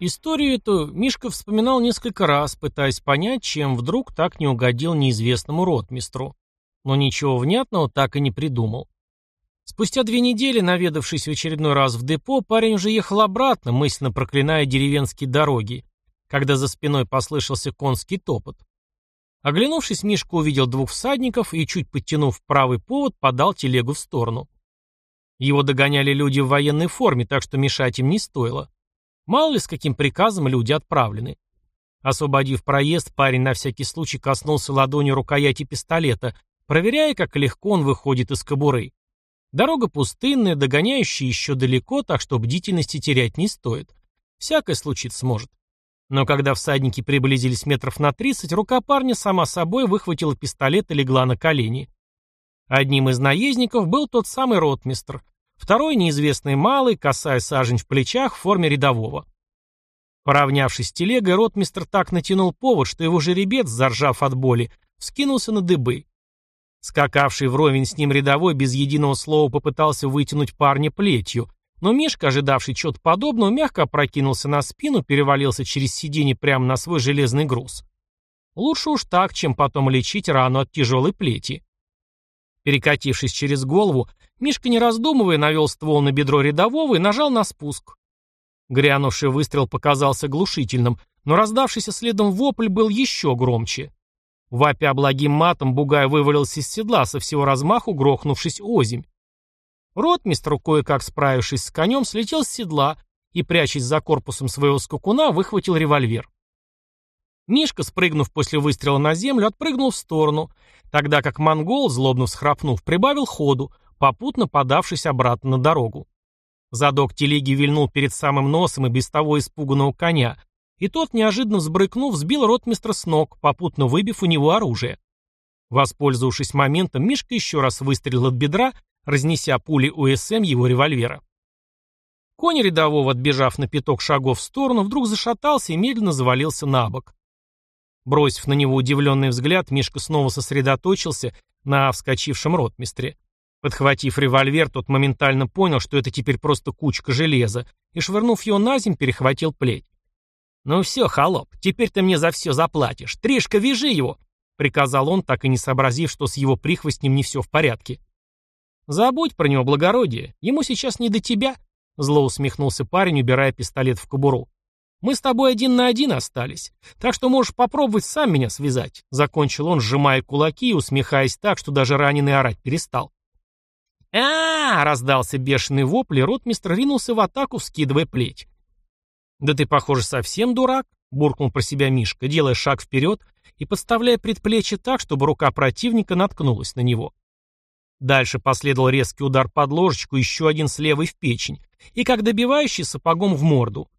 Историю эту Мишка вспоминал несколько раз, пытаясь понять, чем вдруг так не угодил неизвестному ротмистру. Но ничего внятного так и не придумал. Спустя две недели, наведавшись в очередной раз в депо, парень уже ехал обратно, мысленно проклиная деревенские дороги, когда за спиной послышался конский топот. Оглянувшись, Мишка увидел двух всадников и, чуть подтянув правый повод, подал телегу в сторону. Его догоняли люди в военной форме, так что мешать им не стоило. Мало ли с каким приказом люди отправлены. Освободив проезд, парень на всякий случай коснулся ладонью рукояти пистолета, проверяя, как легко он выходит из кобуры. Дорога пустынная, догоняющая еще далеко, так что бдительности терять не стоит. Всякое случиться может. Но когда всадники приблизились метров на тридцать, рука парня сама собой выхватила пистолет и легла на колени. Одним из наездников был тот самый ротмистр, Второй неизвестный малый, касая сажень в плечах, в форме рядового. Поравнявшись с телегой, ротмистр так натянул повод, что его жеребец, заржав от боли, вскинулся на дыбы. Скакавший вровень с ним рядовой без единого слова попытался вытянуть парня плетью, но Мишка, ожидавший чего-то подобного, мягко опрокинулся на спину, перевалился через сиденье прямо на свой железный груз. Лучше уж так, чем потом лечить рану от тяжелой плети. Перекатившись через голову, Мишка, не раздумывая, навел ствол на бедро рядового и нажал на спуск. Грянувший выстрел показался глушительным, но раздавшийся следом вопль был еще громче. Вапя благим матом, Бугай вывалился из седла, со всего размаху грохнувшись озимь. Ротмистр, кое-как справившись с конем, слетел с седла и, прячась за корпусом своего скакуна, выхватил револьвер. Мишка, спрыгнув после выстрела на землю, отпрыгнул в сторону, тогда как монгол, злобно всхрапнув, прибавил ходу, попутно подавшись обратно на дорогу. Задок телеги вильнул перед самым носом и без того испуганного коня, и тот, неожиданно взбрыкнув, сбил ротмистра с ног, попутно выбив у него оружие. Воспользовавшись моментом, Мишка еще раз выстрелил от бедра, разнеся пули УСМ его револьвера. Конь рядового, отбежав на пяток шагов в сторону, вдруг зашатался и медленно завалился на бок. Бросив на него удивленный взгляд, Мишка снова сосредоточился на вскочившем ротмистре. Подхватив револьвер, тот моментально понял, что это теперь просто кучка железа, и, швырнув его на земь, перехватил плеть. «Ну все, холоп, теперь ты мне за все заплатишь. Тришка, вяжи его!» — приказал он, так и не сообразив, что с его прихвостнем не все в порядке. «Забудь про него, благородие. Ему сейчас не до тебя», — зло усмехнулся парень, убирая пистолет в кобуру. Мы с тобой один на один остались, так что можешь попробовать сам меня связать», — закончил он, сжимая кулаки и усмехаясь так, что даже раненый орать перестал. а, раздался бешеный вопль, и ротмистр ринулся в атаку, вскидывая плеть. «Да ты, похоже, совсем дурак», — буркнул про себя Мишка, делая шаг вперед и подставляя предплечье так, чтобы рука противника наткнулась на него. Дальше последовал резкий удар под ложечку, еще один с левой в печень, и как добивающий сапогом в морду.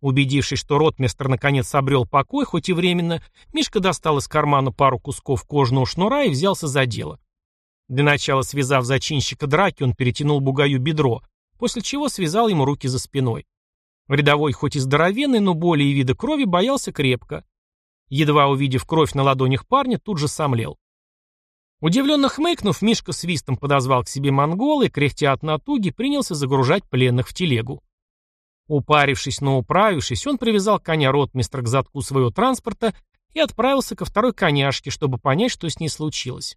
Убедившись, что ротмистр наконец обрел покой, хоть и временно, Мишка достал из кармана пару кусков кожного шнура и взялся за дело. Для начала связав зачинщика драки, он перетянул бугаю бедро, после чего связал ему руки за спиной. Рядовой, хоть и здоровенный, но боли и вида крови боялся крепко. Едва увидев кровь на ладонях парня, тут же сомлел. Удивленно хмыкнув, Мишка свистом подозвал к себе монгола и, кряхтя от натуги, принялся загружать пленных в телегу. Упарившись, но управившись, он привязал коня ротмистра к задку своего транспорта и отправился ко второй коняшке, чтобы понять, что с ней случилось.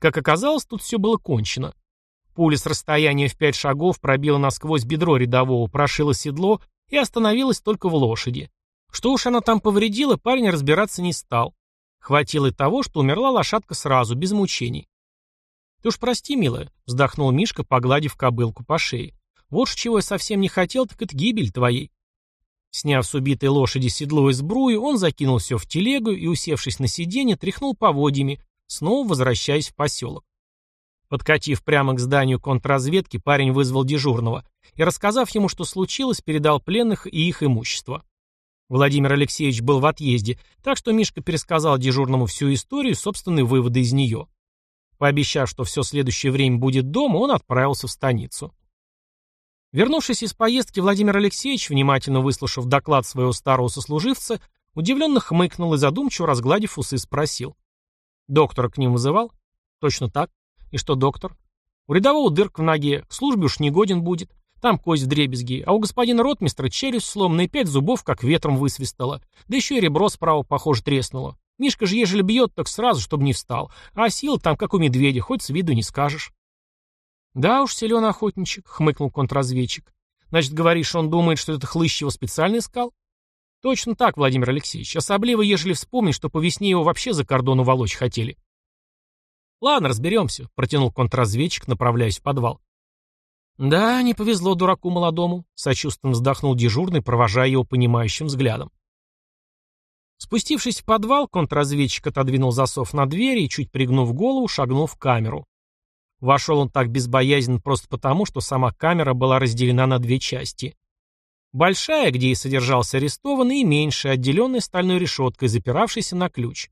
Как оказалось, тут все было кончено. Пуля с расстояния в пять шагов пробила насквозь бедро рядового, прошила седло и остановилась только в лошади. Что уж она там повредила, парень разбираться не стал. Хватило и того, что умерла лошадка сразу, без мучений. «Ты уж прости, милая», — вздохнул Мишка, погладив кобылку по шее. Вот чего я совсем не хотел, так это гибель твоей. Сняв с убитой лошади седло и сбрую, он закинул все в телегу и, усевшись на сиденье, тряхнул поводьями, снова возвращаясь в поселок. Подкатив прямо к зданию контрразведки, парень вызвал дежурного и, рассказав ему, что случилось, передал пленных и их имущество. Владимир Алексеевич был в отъезде, так что Мишка пересказал дежурному всю историю и собственные выводы из нее. Пообещав, что все следующее время будет дома, он отправился в станицу. Вернувшись из поездки, Владимир Алексеевич, внимательно выслушав доклад своего старого сослуживца, удивленно хмыкнул и задумчиво, разгладив усы, спросил. «Доктора к ним вызывал?» «Точно так. И что доктор?» «У рядового дырк в ноге, к службе уж не годен будет. Там кость в дребезги, а у господина ротмистра челюсть сломана и пять зубов как ветром высвистала. Да еще и ребро справа, похоже, треснуло. Мишка же, ежели бьет, так сразу, чтобы не встал. А сил там, как у медведя, хоть с виду не скажешь. «Да уж, силен охотничек», — хмыкнул контрразведчик. «Значит, говоришь, он думает, что это хлыщ его специально искал?» «Точно так, Владимир Алексеевич. Особливо, ежели вспомнить, что по весне его вообще за кордон уволочь хотели». «Ладно, разберемся», — протянул контрразведчик, направляясь в подвал. «Да, не повезло дураку молодому», — сочувственно вздохнул дежурный, провожая его понимающим взглядом. Спустившись в подвал, контрразведчик отодвинул засов на двери и, чуть пригнув голову, шагнул в камеру. Вошел он так безбоязненно просто потому, что сама камера была разделена на две части. Большая, где и содержался арестованный, и меньшая, отделенная стальной решеткой, запиравшейся на ключ.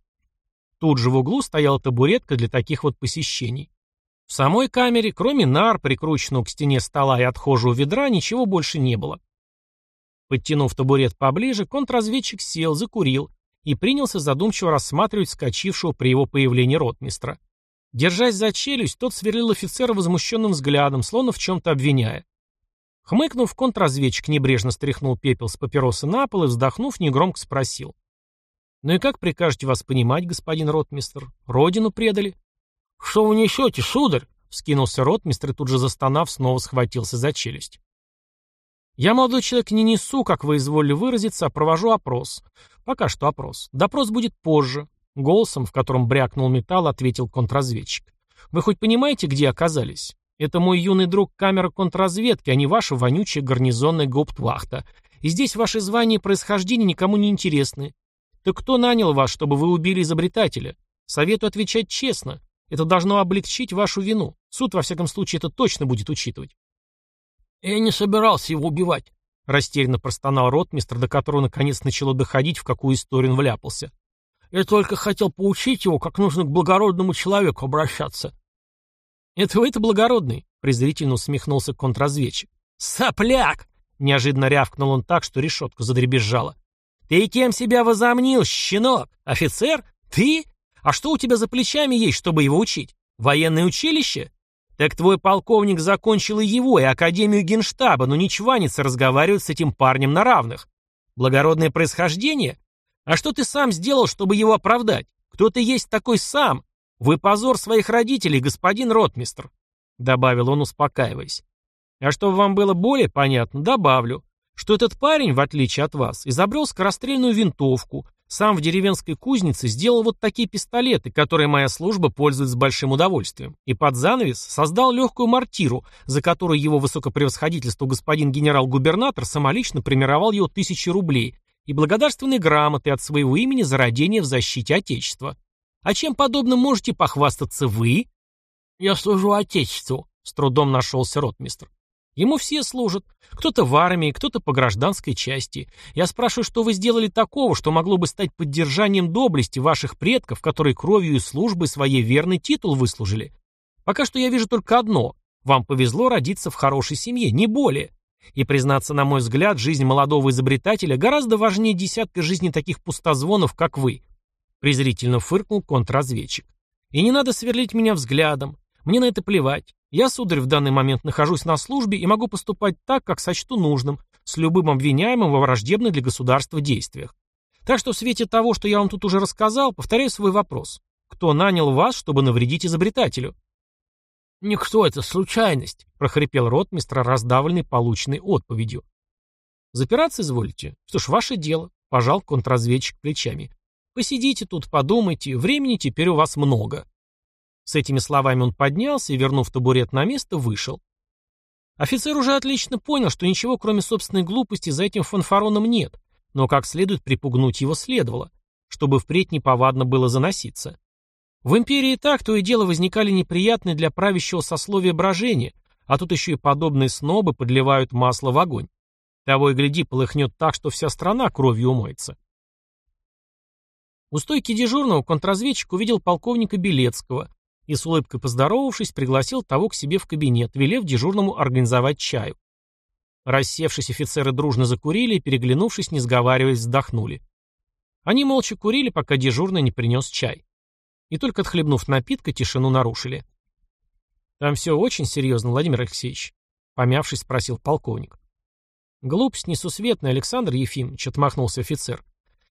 Тут же в углу стояла табуретка для таких вот посещений. В самой камере, кроме нар, прикрученного к стене стола и отхожего ведра, ничего больше не было. Подтянув табурет поближе, контрразведчик сел, закурил и принялся задумчиво рассматривать скачившего при его появлении ротмистра. Держась за челюсть, тот сверлил офицера возмущенным взглядом, словно в чем-то обвиняя. Хмыкнув, контрразведчик небрежно стряхнул пепел с папиросы на пол и, вздохнув, негромко спросил. «Ну и как прикажете вас понимать, господин ротмистр? Родину предали?» «Что вы несете, сударь?» — вскинулся ротмистр и тут же застонав, снова схватился за челюсть. «Я, молодой человек, не несу, как вы изволили выразиться, а провожу опрос. Пока что опрос. Допрос будет позже. Голосом, в котором брякнул металл, ответил контрразведчик. «Вы хоть понимаете, где оказались? Это мой юный друг камера контрразведки, а не ваша вонючая гарнизонная гауптвахта. И здесь ваши звания и происхождение никому не интересны. Так кто нанял вас, чтобы вы убили изобретателя? Советую отвечать честно. Это должно облегчить вашу вину. Суд, во всяком случае, это точно будет учитывать». «Я не собирался его убивать», — растерянно простонал ротмистр, до которого наконец начало доходить, в какую историю он вляпался. Я только хотел поучить его, как нужно к благородному человеку обращаться. «Это вы-то благородный», — презрительно усмехнулся контрразведчик. «Сопляк!» — неожиданно рявкнул он так, что решетка задребезжала. «Ты кем себя возомнил, щенок? Офицер? Ты? А что у тебя за плечами есть, чтобы его учить? Военное училище? Так твой полковник закончил и его, и Академию Генштаба, но не чванится разговаривать с этим парнем на равных. Благородное происхождение? А что ты сам сделал, чтобы его оправдать? Кто ты есть такой сам? Вы позор своих родителей, господин ротмистр», — добавил он, успокаиваясь. «А чтобы вам было более понятно, добавлю, что этот парень, в отличие от вас, изобрел скорострельную винтовку, сам в деревенской кузнице сделал вот такие пистолеты, которые моя служба пользуется с большим удовольствием, и под занавес создал легкую мортиру, за которую его высокопревосходительство господин генерал-губернатор самолично премировал его тысячи рублей, и благодарственной грамоты от своего имени за родение в защите Отечества. А чем подобным можете похвастаться вы? Я служу Отечеству, с трудом нашелся ротмистр. Ему все служат. Кто-то в армии, кто-то по гражданской части. Я спрашиваю, что вы сделали такого, что могло бы стать поддержанием доблести ваших предков, которые кровью и службой своей верный титул выслужили? Пока что я вижу только одно. Вам повезло родиться в хорошей семье, не более. И, признаться, на мой взгляд, жизнь молодого изобретателя гораздо важнее десятка жизней таких пустозвонов, как вы. Презрительно фыркнул контрразведчик. И не надо сверлить меня взглядом. Мне на это плевать. Я, сударь, в данный момент нахожусь на службе и могу поступать так, как сочту нужным, с любым обвиняемым во враждебных для государства действиях. Так что в свете того, что я вам тут уже рассказал, повторяю свой вопрос. Кто нанял вас, чтобы навредить изобретателю? «Никто, это случайность», — прохрипел ротмистр, раздавленный полученной отповедью. «Запираться изволите? Что ж, ваше дело», — пожал контрразведчик плечами. «Посидите тут, подумайте, времени теперь у вас много». С этими словами он поднялся и, вернув табурет на место, вышел. Офицер уже отлично понял, что ничего, кроме собственной глупости, за этим фанфароном нет, но как следует припугнуть его следовало, чтобы впредь неповадно было заноситься. В империи так то и дело возникали неприятные для правящего сословия брожения, а тут еще и подобные снобы подливают масло в огонь. Того и гляди, полыхнет так, что вся страна кровью умоется. У стойки дежурного контрразведчик увидел полковника Белецкого и с улыбкой поздоровавшись, пригласил того к себе в кабинет, велев дежурному организовать чаю. Рассевшись, офицеры дружно закурили и, переглянувшись, не сговариваясь, вздохнули. Они молча курили, пока дежурный не принес чай и только отхлебнув напитка, тишину нарушили. «Там все очень серьезно, Владимир Алексеевич». помявшись, спросил полковник. Глупость несусветная, Александр Ефимович, отмахнулся офицер.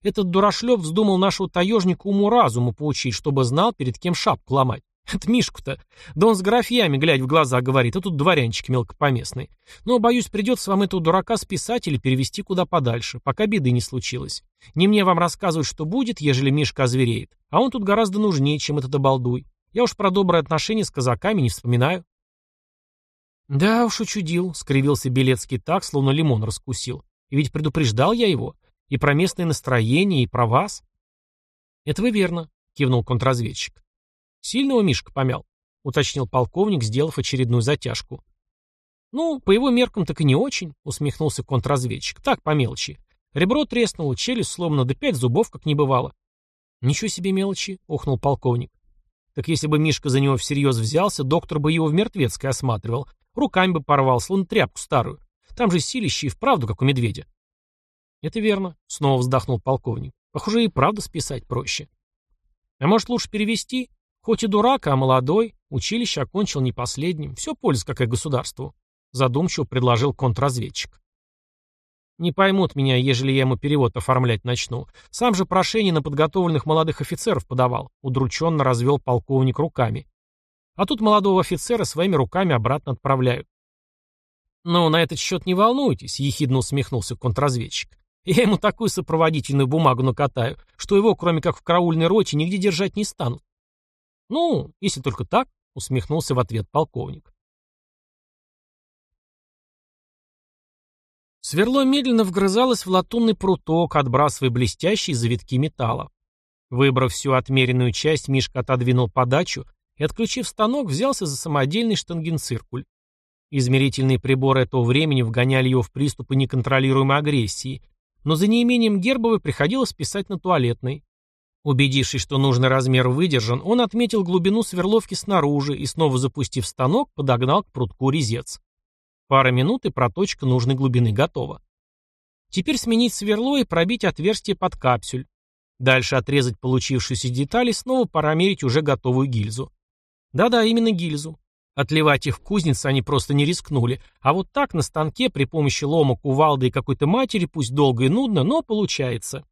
Этот дурашлеп вздумал нашего таежника уму-разуму поучить, чтобы знал, перед кем шапку ломать. Это Мишку-то. Да он с графьями, глядь в глаза, говорит, а тут дворянчик мелкопоместный. Но, боюсь, придется вам этого дурака списать или перевести куда подальше, пока беды не случилось. Не мне вам рассказывать, что будет, ежели Мишка озвереет. А он тут гораздо нужнее, чем этот обалдуй. Я уж про добрые отношения с казаками не вспоминаю. Да уж учудил, скривился Белецкий так, словно лимон раскусил. И ведь предупреждал я его. И про местное настроение, и про вас. Это вы верно, кивнул контрразведчик. Сильного Мишка помял, уточнил полковник, сделав очередную затяжку. Ну, по его меркам так и не очень, усмехнулся контрразведчик. Так, по мелочи. Ребро треснуло, челюсть сломана, да пять зубов как не бывало. Ничего себе мелочи, охнул полковник. Так если бы Мишка за него всерьез взялся, доктор бы его в мертвецкой осматривал, руками бы порвал, словно тряпку старую. Там же силище и вправду, как у медведя. Это верно, снова вздохнул полковник. Похоже, и правда списать проще. А может, лучше перевести? Хоть и дурак, а молодой, училище окончил не последним. Все польза какая государству. Задумчиво предложил контрразведчик. Не поймут меня, ежели я ему перевод оформлять начну. Сам же прошение на подготовленных молодых офицеров подавал. Удрученно развел полковник руками. А тут молодого офицера своими руками обратно отправляют. «Ну, на этот счет не волнуйтесь», — ехидно усмехнулся контрразведчик. «Я ему такую сопроводительную бумагу накатаю, что его, кроме как в караульной роте, нигде держать не станут». «Ну, если только так», — усмехнулся в ответ полковник. Сверло медленно вгрызалось в латунный пруток, отбрасывая блестящие завитки металла. Выбрав всю отмеренную часть, Мишка отодвинул подачу и, отключив станок, взялся за самодельный штангенциркуль. Измерительные приборы этого времени вгоняли его в приступы неконтролируемой агрессии, но за неимением гербовой приходилось писать на туалетной. Убедившись, что нужный размер выдержан, он отметил глубину сверловки снаружи и, снова запустив станок, подогнал к прутку резец. Пара минут и проточка нужной глубины готова. Теперь сменить сверло и пробить отверстие под капсюль. Дальше отрезать получившуюся деталь и снова промерить уже готовую гильзу. Да-да, именно гильзу. Отливать их в кузнице они просто не рискнули, а вот так на станке при помощи лома, кувалды и какой-то матери, пусть долго и нудно, но получается.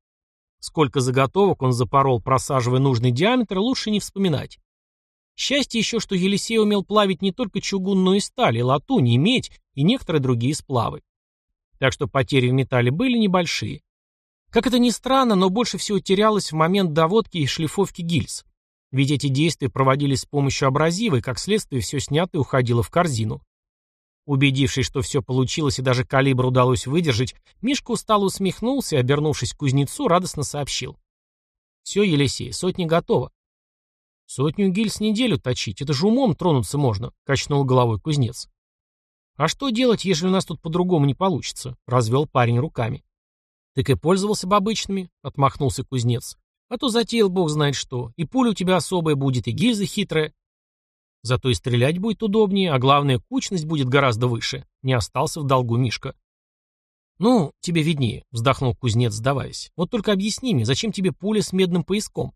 Сколько заготовок он запорол, просаживая нужный диаметр, лучше не вспоминать. Счастье еще, что Елисей умел плавить не только чугунную и сталь, и латунь, и медь, и некоторые другие сплавы. Так что потери в металле были небольшие. Как это ни странно, но больше всего терялось в момент доводки и шлифовки гильз. Ведь эти действия проводились с помощью абразива, и как следствие все снятое уходило в корзину. Убедившись, что все получилось и даже калибр удалось выдержать, Мишка устало усмехнулся и, обернувшись к кузнецу, радостно сообщил. «Все, Елисей, сотня готова». «Сотню гильз неделю точить, это же умом тронуться можно», — качнул головой кузнец. «А что делать, если у нас тут по-другому не получится?» — развел парень руками. «Так и пользовался бы обычными», — отмахнулся кузнец. «А то затеял бог знает что, и пуля у тебя особая будет, и гильза хитрая». Зато и стрелять будет удобнее, а главное, кучность будет гораздо выше. Не остался в долгу Мишка. «Ну, тебе виднее», — вздохнул кузнец, сдаваясь. «Вот только объясни мне, зачем тебе пуля с медным пояском?»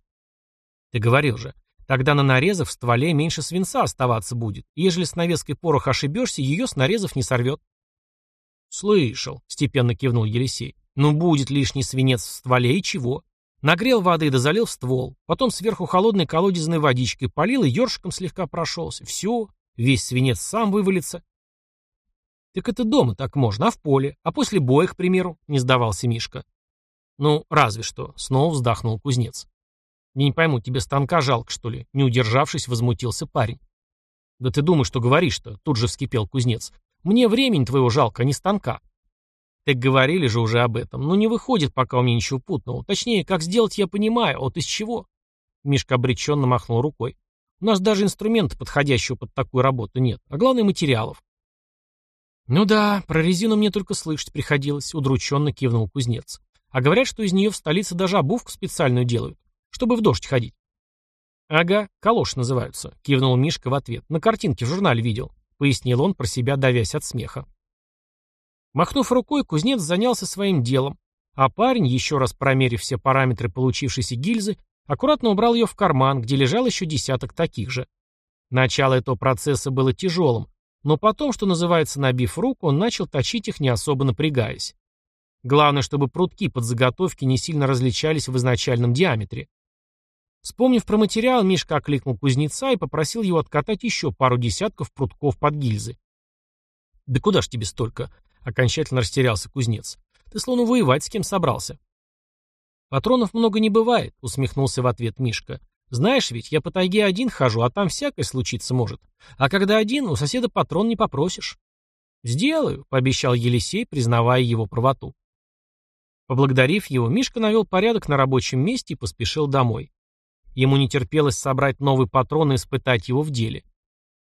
«Ты говорил же, тогда на нарезах в стволе меньше свинца оставаться будет, и ежели с навеской порох ошибешься, ее с нарезов не сорвет». «Слышал», — степенно кивнул Елисей. «Ну, будет лишний свинец в стволе, и чего? Нагрел воды да залил ствол. Потом сверху холодной колодезной водичкой полил и ёршиком слегка прошелся. Все, весь свинец сам вывалится. Так это дома так можно, а в поле? А после боя, к примеру, не сдавался Мишка. Ну, разве что, снова вздохнул кузнец. Не пойму, тебе станка жалко, что ли? Не удержавшись, возмутился парень. Да ты думаешь, что говоришь-то? Тут же вскипел кузнец. Мне времени твоего жалко, а не станка. Так говорили же уже об этом. Но не выходит пока у меня ничего путного. Точнее, как сделать я понимаю, а вот из чего. Мишка обреченно махнул рукой. У нас даже инструмента подходящего под такую работу нет, а главное материалов. Ну да, про резину мне только слышать приходилось, удрученно кивнул кузнец. А говорят, что из нее в столице даже обувку специальную делают, чтобы в дождь ходить. Ага, калоши называются, кивнул Мишка в ответ. На картинке в журнале видел, пояснил он про себя, давясь от смеха. Махнув рукой, кузнец занялся своим делом, а парень, еще раз промерив все параметры получившейся гильзы, аккуратно убрал ее в карман, где лежал еще десяток таких же. Начало этого процесса было тяжелым, Но потом, что называется, набив руку, он начал точить их, не особо напрягаясь. Главное, чтобы прутки под заготовки не сильно различались в изначальном диаметре. Вспомнив про материал, Мишка окликнул кузнеца и попросил его откатать еще пару десятков прутков под гильзы. «Да куда ж тебе столько?» — окончательно растерялся кузнец. «Ты словно воевать с кем собрался». «Патронов много не бывает», — усмехнулся в ответ Мишка. «Знаешь ведь, я по тайге один хожу, а там всякое случиться может. А когда один, у соседа патрон не попросишь». «Сделаю», — пообещал Елисей, признавая его правоту. Поблагодарив его, Мишка навел порядок на рабочем месте и поспешил домой. Ему не терпелось собрать новый патрон и испытать его в деле.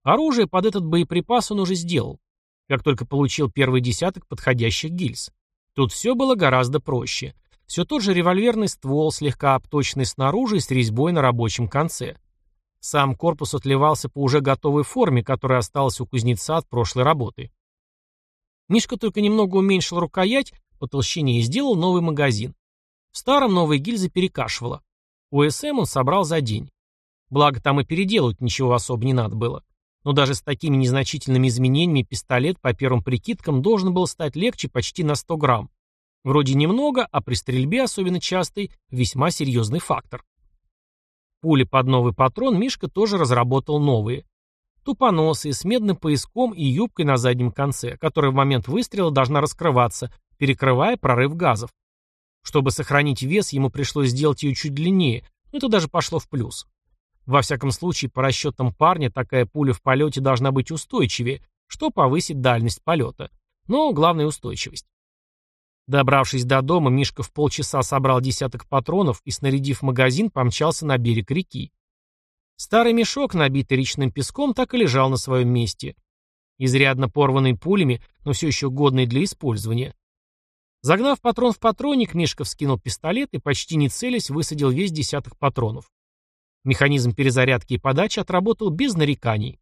Оружие под этот боеприпас он уже сделал, как только получил первый десяток подходящих гильз. Тут все было гораздо проще. Все тот же револьверный ствол, слегка обточенный снаружи и с резьбой на рабочем конце. Сам корпус отливался по уже готовой форме, которая осталась у кузнеца от прошлой работы. Мишка только немного уменьшил рукоять по толщине и сделал новый магазин. В старом новые гильзы перекашивало. УСМ он собрал за день. Благо там и переделывать ничего особо не надо было. Но даже с такими незначительными изменениями пистолет по первым прикидкам должен был стать легче почти на 100 грамм. Вроде немного, а при стрельбе, особенно частый, весьма серьезный фактор. Пули под новый патрон Мишка тоже разработал новые. Тупоносые, с медным пояском и юбкой на заднем конце, которая в момент выстрела должна раскрываться, перекрывая прорыв газов. Чтобы сохранить вес, ему пришлось сделать ее чуть длиннее, но это даже пошло в плюс. Во всяком случае, по расчетам парня, такая пуля в полете должна быть устойчивее, что повысит дальность полета. Но главное устойчивость. Добравшись до дома, Мишка в полчаса собрал десяток патронов и, снарядив магазин, помчался на берег реки. Старый мешок, набитый речным песком, так и лежал на своем месте. Изрядно порванный пулями, но все еще годный для использования. Загнав патрон в патронник, Мишка вскинул пистолет и, почти не целясь, высадил весь десяток патронов. Механизм перезарядки и подачи отработал без нареканий.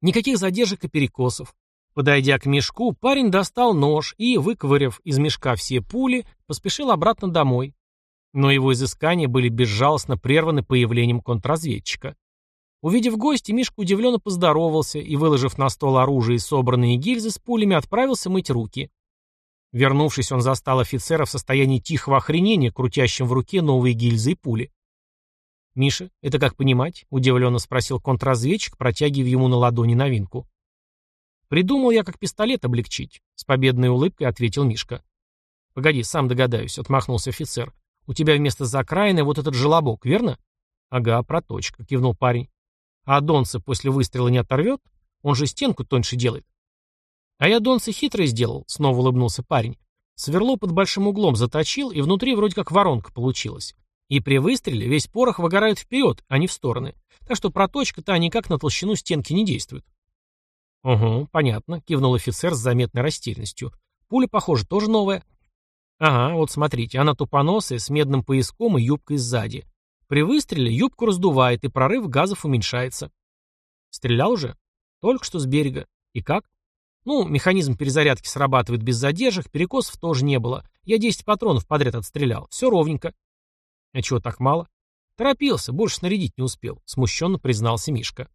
Никаких задержек и перекосов. Подойдя к мешку, парень достал нож и, выковыряв из мешка все пули, поспешил обратно домой. Но его изыскания были безжалостно прерваны появлением контрразведчика. Увидев гостя, Мишка удивленно поздоровался и, выложив на стол оружие и собранные гильзы с пулями, отправился мыть руки. Вернувшись, он застал офицера в состоянии тихого охренения, крутящим в руке новые гильзы и пули. «Миша, это как понимать?» — удивленно спросил контрразведчик, протягивая ему на ладони новинку. «Придумал я, как пистолет облегчить», — с победной улыбкой ответил Мишка. «Погоди, сам догадаюсь», — отмахнулся офицер. «У тебя вместо закраины вот этот желобок, верно?» «Ага, проточка», — кивнул парень. «А донца после выстрела не оторвет? Он же стенку тоньше делает». «А я донцы хитрый сделал», — снова улыбнулся парень. Сверло под большим углом заточил, и внутри вроде как воронка получилась. И при выстреле весь порох выгорает вперед, а не в стороны. Так что проточка-то никак на толщину стенки не действует. «Угу, понятно», — кивнул офицер с заметной растерянностью. «Пуля, похоже, тоже новая». «Ага, вот смотрите, она тупоносая, с медным пояском и юбкой сзади. При выстреле юбку раздувает, и прорыв газов уменьшается». «Стрелял уже?» «Только что с берега. И как?» Ну, механизм перезарядки срабатывает без задержек, перекосов тоже не было. Я 10 патронов подряд отстрелял. Все ровненько. А чего так мало? Торопился, больше снарядить не успел, смущенно признался Мишка.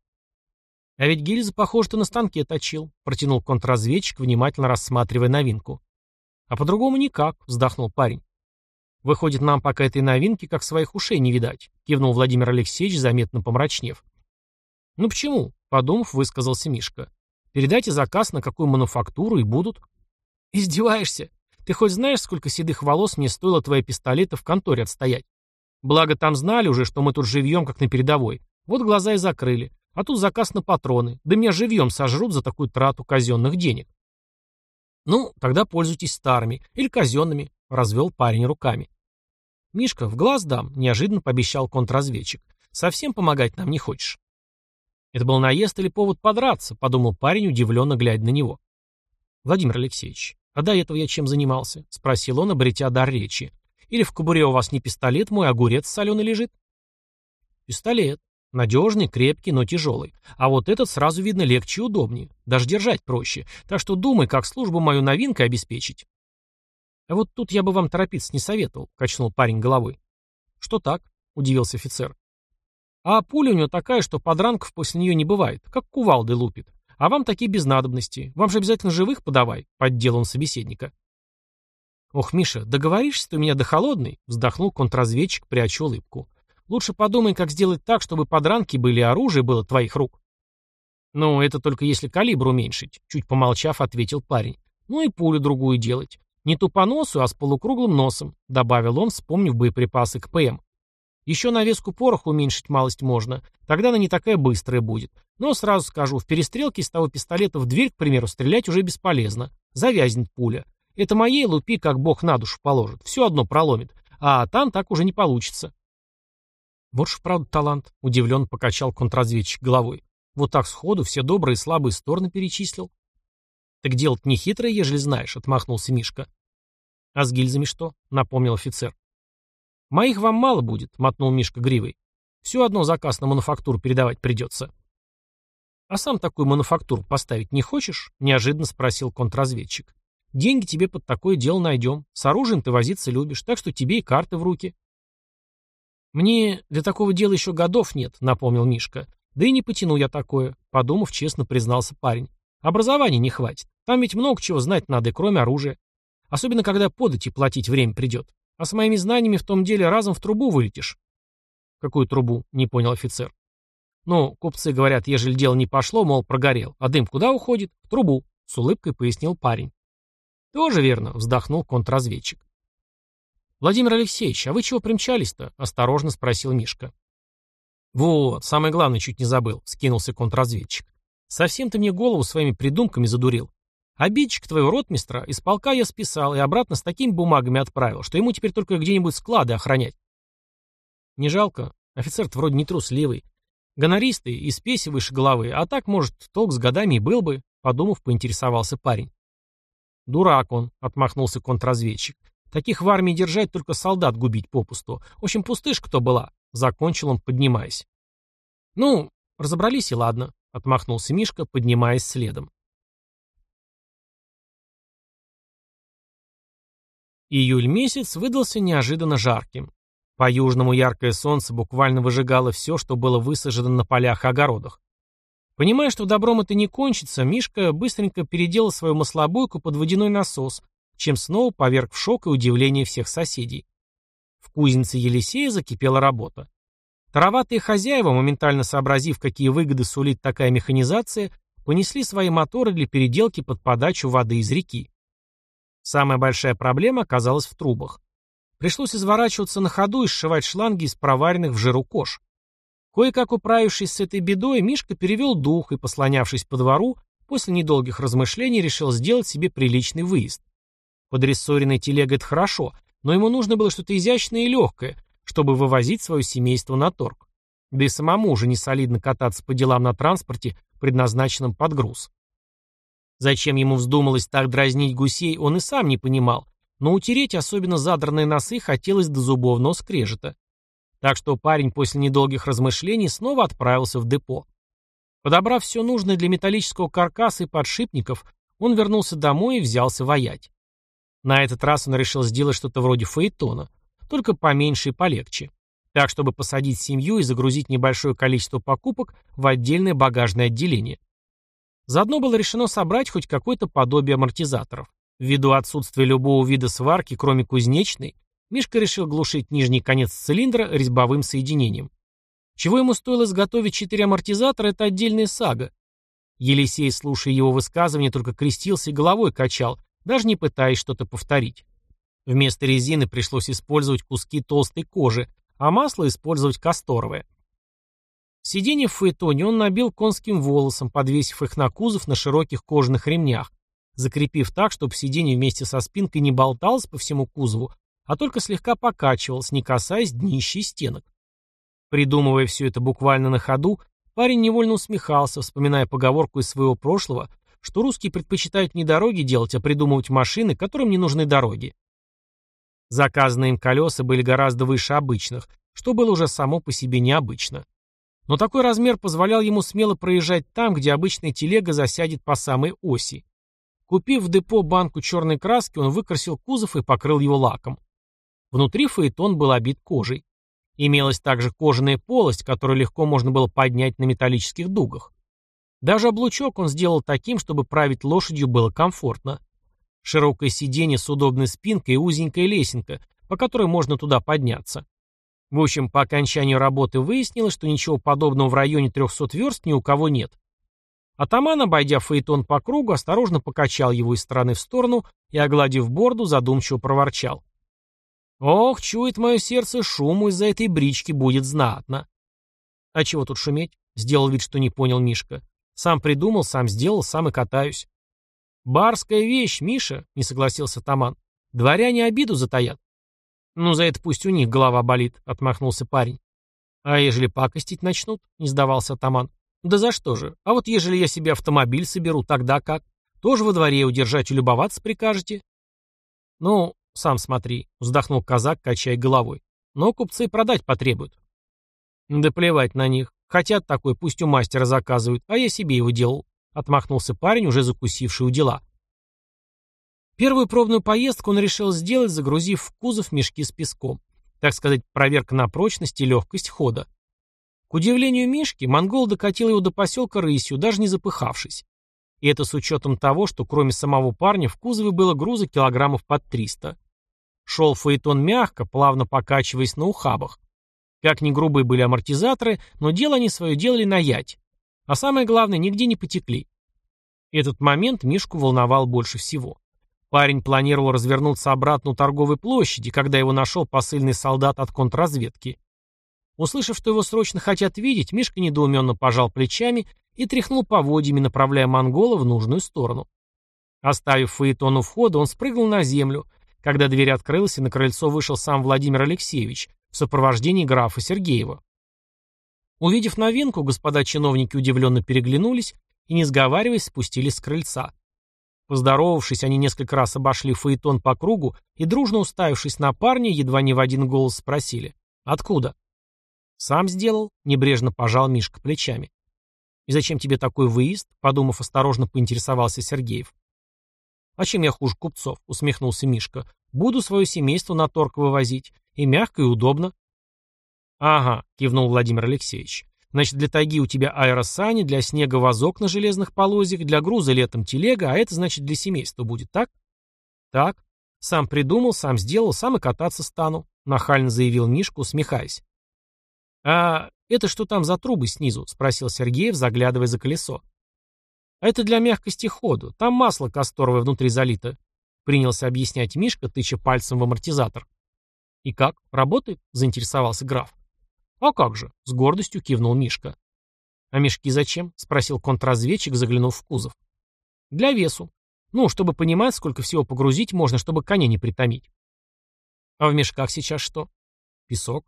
А ведь гильзы, похоже, ты на станке точил, протянул контрразведчик, внимательно рассматривая новинку. А по-другому никак, вздохнул парень. Выходит, нам пока этой новинки как своих ушей не видать, кивнул Владимир Алексеевич, заметно помрачнев. Ну почему? Подумав, высказался Мишка. Передайте заказ на какую мануфактуру и будут. Издеваешься? Ты хоть знаешь, сколько седых волос мне стоило твои пистолеты в конторе отстоять? Благо там знали уже, что мы тут живьем, как на передовой. Вот глаза и закрыли. А тут заказ на патроны. Да меня живьем сожрут за такую трату казенных денег. Ну, тогда пользуйтесь старыми. Или казенными. Развел парень руками. Мишка, в глаз дам, неожиданно пообещал контрразведчик. Совсем помогать нам не хочешь. Это был наезд или повод подраться, подумал парень, удивленно глядя на него. Владимир Алексеевич, а до этого я чем занимался? Спросил он, обретя дар речи. Или в кобуре у вас не пистолет мой, а огурец соленый лежит? Пистолет. Надежный, крепкий, но тяжелый. А вот этот сразу видно легче и удобнее. Даже держать проще. Так что думай, как службу мою новинкой обеспечить. А вот тут я бы вам торопиться не советовал, качнул парень головой. Что так? Удивился офицер. А пуля у него такая, что подранков после нее не бывает, как кувалды лупит. А вам такие без надобности. Вам же обязательно живых подавай, поддел он собеседника. Ох, Миша, договоришься ты у меня до холодной, вздохнул контрразведчик, пряча улыбку. Лучше подумай, как сделать так, чтобы подранки были и оружие было твоих рук. Ну, это только если калибр уменьшить, чуть помолчав, ответил парень. Ну и пулю другую делать. Не ту по носу, а с полукруглым носом, добавил он, вспомнив боеприпасы к ПМ. Еще навеску пороха уменьшить малость можно, тогда она не такая быстрая будет. Но сразу скажу, в перестрелке из того пистолета в дверь, к примеру, стрелять уже бесполезно. Завязнет пуля. Это моей лупи, как бог на душу положит. Все одно проломит. А там так уже не получится. Вот ж правда талант, удивленно покачал контрразведчик головой. Вот так сходу все добрые и слабые стороны перечислил. Так дело-то ежели знаешь, отмахнулся Мишка. А с гильзами что? напомнил офицер. «Моих вам мало будет», — мотнул Мишка гривой. «Все одно заказ на мануфактуру передавать придется». «А сам такую мануфактуру поставить не хочешь?» — неожиданно спросил контрразведчик. «Деньги тебе под такое дело найдем. С оружием ты возиться любишь, так что тебе и карты в руки». «Мне для такого дела еще годов нет», — напомнил Мишка. «Да и не потяну я такое», — подумав, честно признался парень. «Образования не хватит. Там ведь много чего знать надо, кроме оружия. Особенно, когда подати платить время придет. А с моими знаниями в том деле разом в трубу вылетишь. Какую трубу? Не понял офицер. Ну, купцы говорят, ежели дело не пошло, мол, прогорел. А дым куда уходит? В трубу. С улыбкой пояснил парень. Тоже верно, вздохнул контрразведчик. Владимир Алексеевич, а вы чего примчались-то? Осторожно спросил Мишка. Вот, самое главное чуть не забыл, скинулся контрразведчик. Совсем ты мне голову своими придумками задурил. Обидчик твоего ротмистра из полка я списал и обратно с такими бумагами отправил, что ему теперь только где-нибудь склады охранять. Не жалко. Офицер-то вроде не трусливый. Гонористый и спеси выше головы, а так, может, толк с годами и был бы, подумав, поинтересовался парень. Дурак он, отмахнулся контрразведчик. Таких в армии держать, только солдат губить попусту. В общем, пустышка то была, закончил он, поднимаясь. Ну, разобрались и ладно, отмахнулся Мишка, поднимаясь следом. Июль месяц выдался неожиданно жарким. По-южному яркое солнце буквально выжигало все, что было высажено на полях и огородах. Понимая, что добром это не кончится, Мишка быстренько переделал свою маслобойку под водяной насос, чем снова поверг в шок и удивление всех соседей. В кузнице Елисея закипела работа. Тароватые хозяева, моментально сообразив, какие выгоды сулит такая механизация, понесли свои моторы для переделки под подачу воды из реки. Самая большая проблема оказалась в трубах. Пришлось изворачиваться на ходу и сшивать шланги из проваренных в жиру кож. Кое-как управившись с этой бедой, Мишка перевел дух и, послонявшись по двору, после недолгих размышлений решил сделать себе приличный выезд. Подрессоренная телега — это хорошо, но ему нужно было что-то изящное и легкое, чтобы вывозить свое семейство на торг. Да и самому уже не солидно кататься по делам на транспорте, предназначенном под груз. Зачем ему вздумалось так дразнить гусей, он и сам не понимал, но утереть особенно задранные носы хотелось до зубовного скрежета. Так что парень после недолгих размышлений снова отправился в депо. Подобрав все нужное для металлического каркаса и подшипников, он вернулся домой и взялся воять. На этот раз он решил сделать что-то вроде фаэтона, только поменьше и полегче. Так, чтобы посадить семью и загрузить небольшое количество покупок в отдельное багажное отделение. Заодно было решено собрать хоть какое-то подобие амортизаторов. Ввиду отсутствия любого вида сварки, кроме кузнечной, Мишка решил глушить нижний конец цилиндра резьбовым соединением. Чего ему стоило изготовить четыре амортизатора, это отдельная сага. Елисей, слушая его высказывания, только крестился и головой качал, даже не пытаясь что-то повторить. Вместо резины пришлось использовать куски толстой кожи, а масло использовать касторовое. Сиденье в фаэтоне он набил конским волосом, подвесив их на кузов на широких кожаных ремнях, закрепив так, чтобы сиденье вместе со спинкой не болталось по всему кузову, а только слегка покачивалось, не касаясь днища и стенок. Придумывая все это буквально на ходу, парень невольно усмехался, вспоминая поговорку из своего прошлого, что русские предпочитают не дороги делать, а придумывать машины, которым не нужны дороги. Заказанные им колеса были гораздо выше обычных, что было уже само по себе необычно. Но такой размер позволял ему смело проезжать там, где обычная телега засядет по самой оси. Купив в депо банку черной краски, он выкрасил кузов и покрыл его лаком. Внутри фаэтон был обит кожей. Имелась также кожаная полость, которую легко можно было поднять на металлических дугах. Даже облучок он сделал таким, чтобы править лошадью было комфортно. Широкое сиденье с удобной спинкой и узенькая лесенка, по которой можно туда подняться. В общем, по окончанию работы выяснилось, что ничего подобного в районе 300 верст ни у кого нет. Атаман, обойдя фаэтон по кругу, осторожно покачал его из стороны в сторону и, огладив борду, задумчиво проворчал. «Ох, чует мое сердце, шуму из-за этой брички будет знатно». «А чего тут шуметь?» — сделал вид, что не понял Мишка. «Сам придумал, сам сделал, сам и катаюсь». «Барская вещь, Миша», — не согласился Таман. «Дворяне обиду затаят». «Ну, за это пусть у них голова болит», — отмахнулся парень. «А ежели пакостить начнут?» — не сдавался атаман. «Да за что же? А вот ежели я себе автомобиль соберу, тогда как? Тоже во дворе удержать и любоваться прикажете?» «Ну, сам смотри», — вздохнул казак, качая головой. «Но купцы продать потребуют». «Да плевать на них. Хотят такой, пусть у мастера заказывают, а я себе его делал», — отмахнулся парень, уже закусивший у дела. Первую пробную поездку он решил сделать, загрузив в кузов мешки с песком. Так сказать, проверка на прочность и легкость хода. К удивлению Мишки, монгол докатил его до поселка рысью, даже не запыхавшись. И это с учетом того, что кроме самого парня в кузове было груза килограммов под 300. Шел фаэтон мягко, плавно покачиваясь на ухабах. Как ни грубые были амортизаторы, но дело они свое делали на ять. А самое главное, нигде не потекли. Этот момент Мишку волновал больше всего. Парень планировал развернуться обратно у торговой площади, когда его нашел посыльный солдат от контрразведки. Услышав, что его срочно хотят видеть, Мишка недоуменно пожал плечами и тряхнул поводьями, направляя монгола в нужную сторону. Оставив Фаэтон у входа, он спрыгнул на землю, когда дверь открылась, и на крыльцо вышел сам Владимир Алексеевич в сопровождении графа Сергеева. Увидев новинку, господа чиновники удивленно переглянулись и, не сговариваясь, спустились с крыльца. Поздоровавшись, они несколько раз обошли фаэтон по кругу и, дружно уставившись на парня, едва не в один голос спросили «Откуда?» «Сам сделал», — небрежно пожал Мишка плечами. «И зачем тебе такой выезд?» — подумав, осторожно поинтересовался Сергеев. «А чем я хуже купцов?» — усмехнулся Мишка. «Буду свое семейство на торг вывозить. И мягко, и удобно». «Ага», — кивнул Владимир Алексеевич. Значит, для тайги у тебя аэросани, для снега вазок на железных полозьях, для груза летом телега, а это значит для семейства будет, так? Так. Сам придумал, сам сделал, сам и кататься стану, нахально заявил Мишка, усмехаясь. А это что там за трубы снизу? спросил Сергеев, заглядывая за колесо. Это для мягкости ходу. Там масло касторовое внутри залито, принялся объяснять Мишка, тыча пальцем в амортизатор. И как? Работает? заинтересовался граф. «А как же?» — с гордостью кивнул Мишка. «А мешки зачем?» — спросил контрразведчик, заглянув в кузов. «Для весу. Ну, чтобы понимать, сколько всего погрузить можно, чтобы коня не притомить». «А в мешках сейчас что?» «Песок».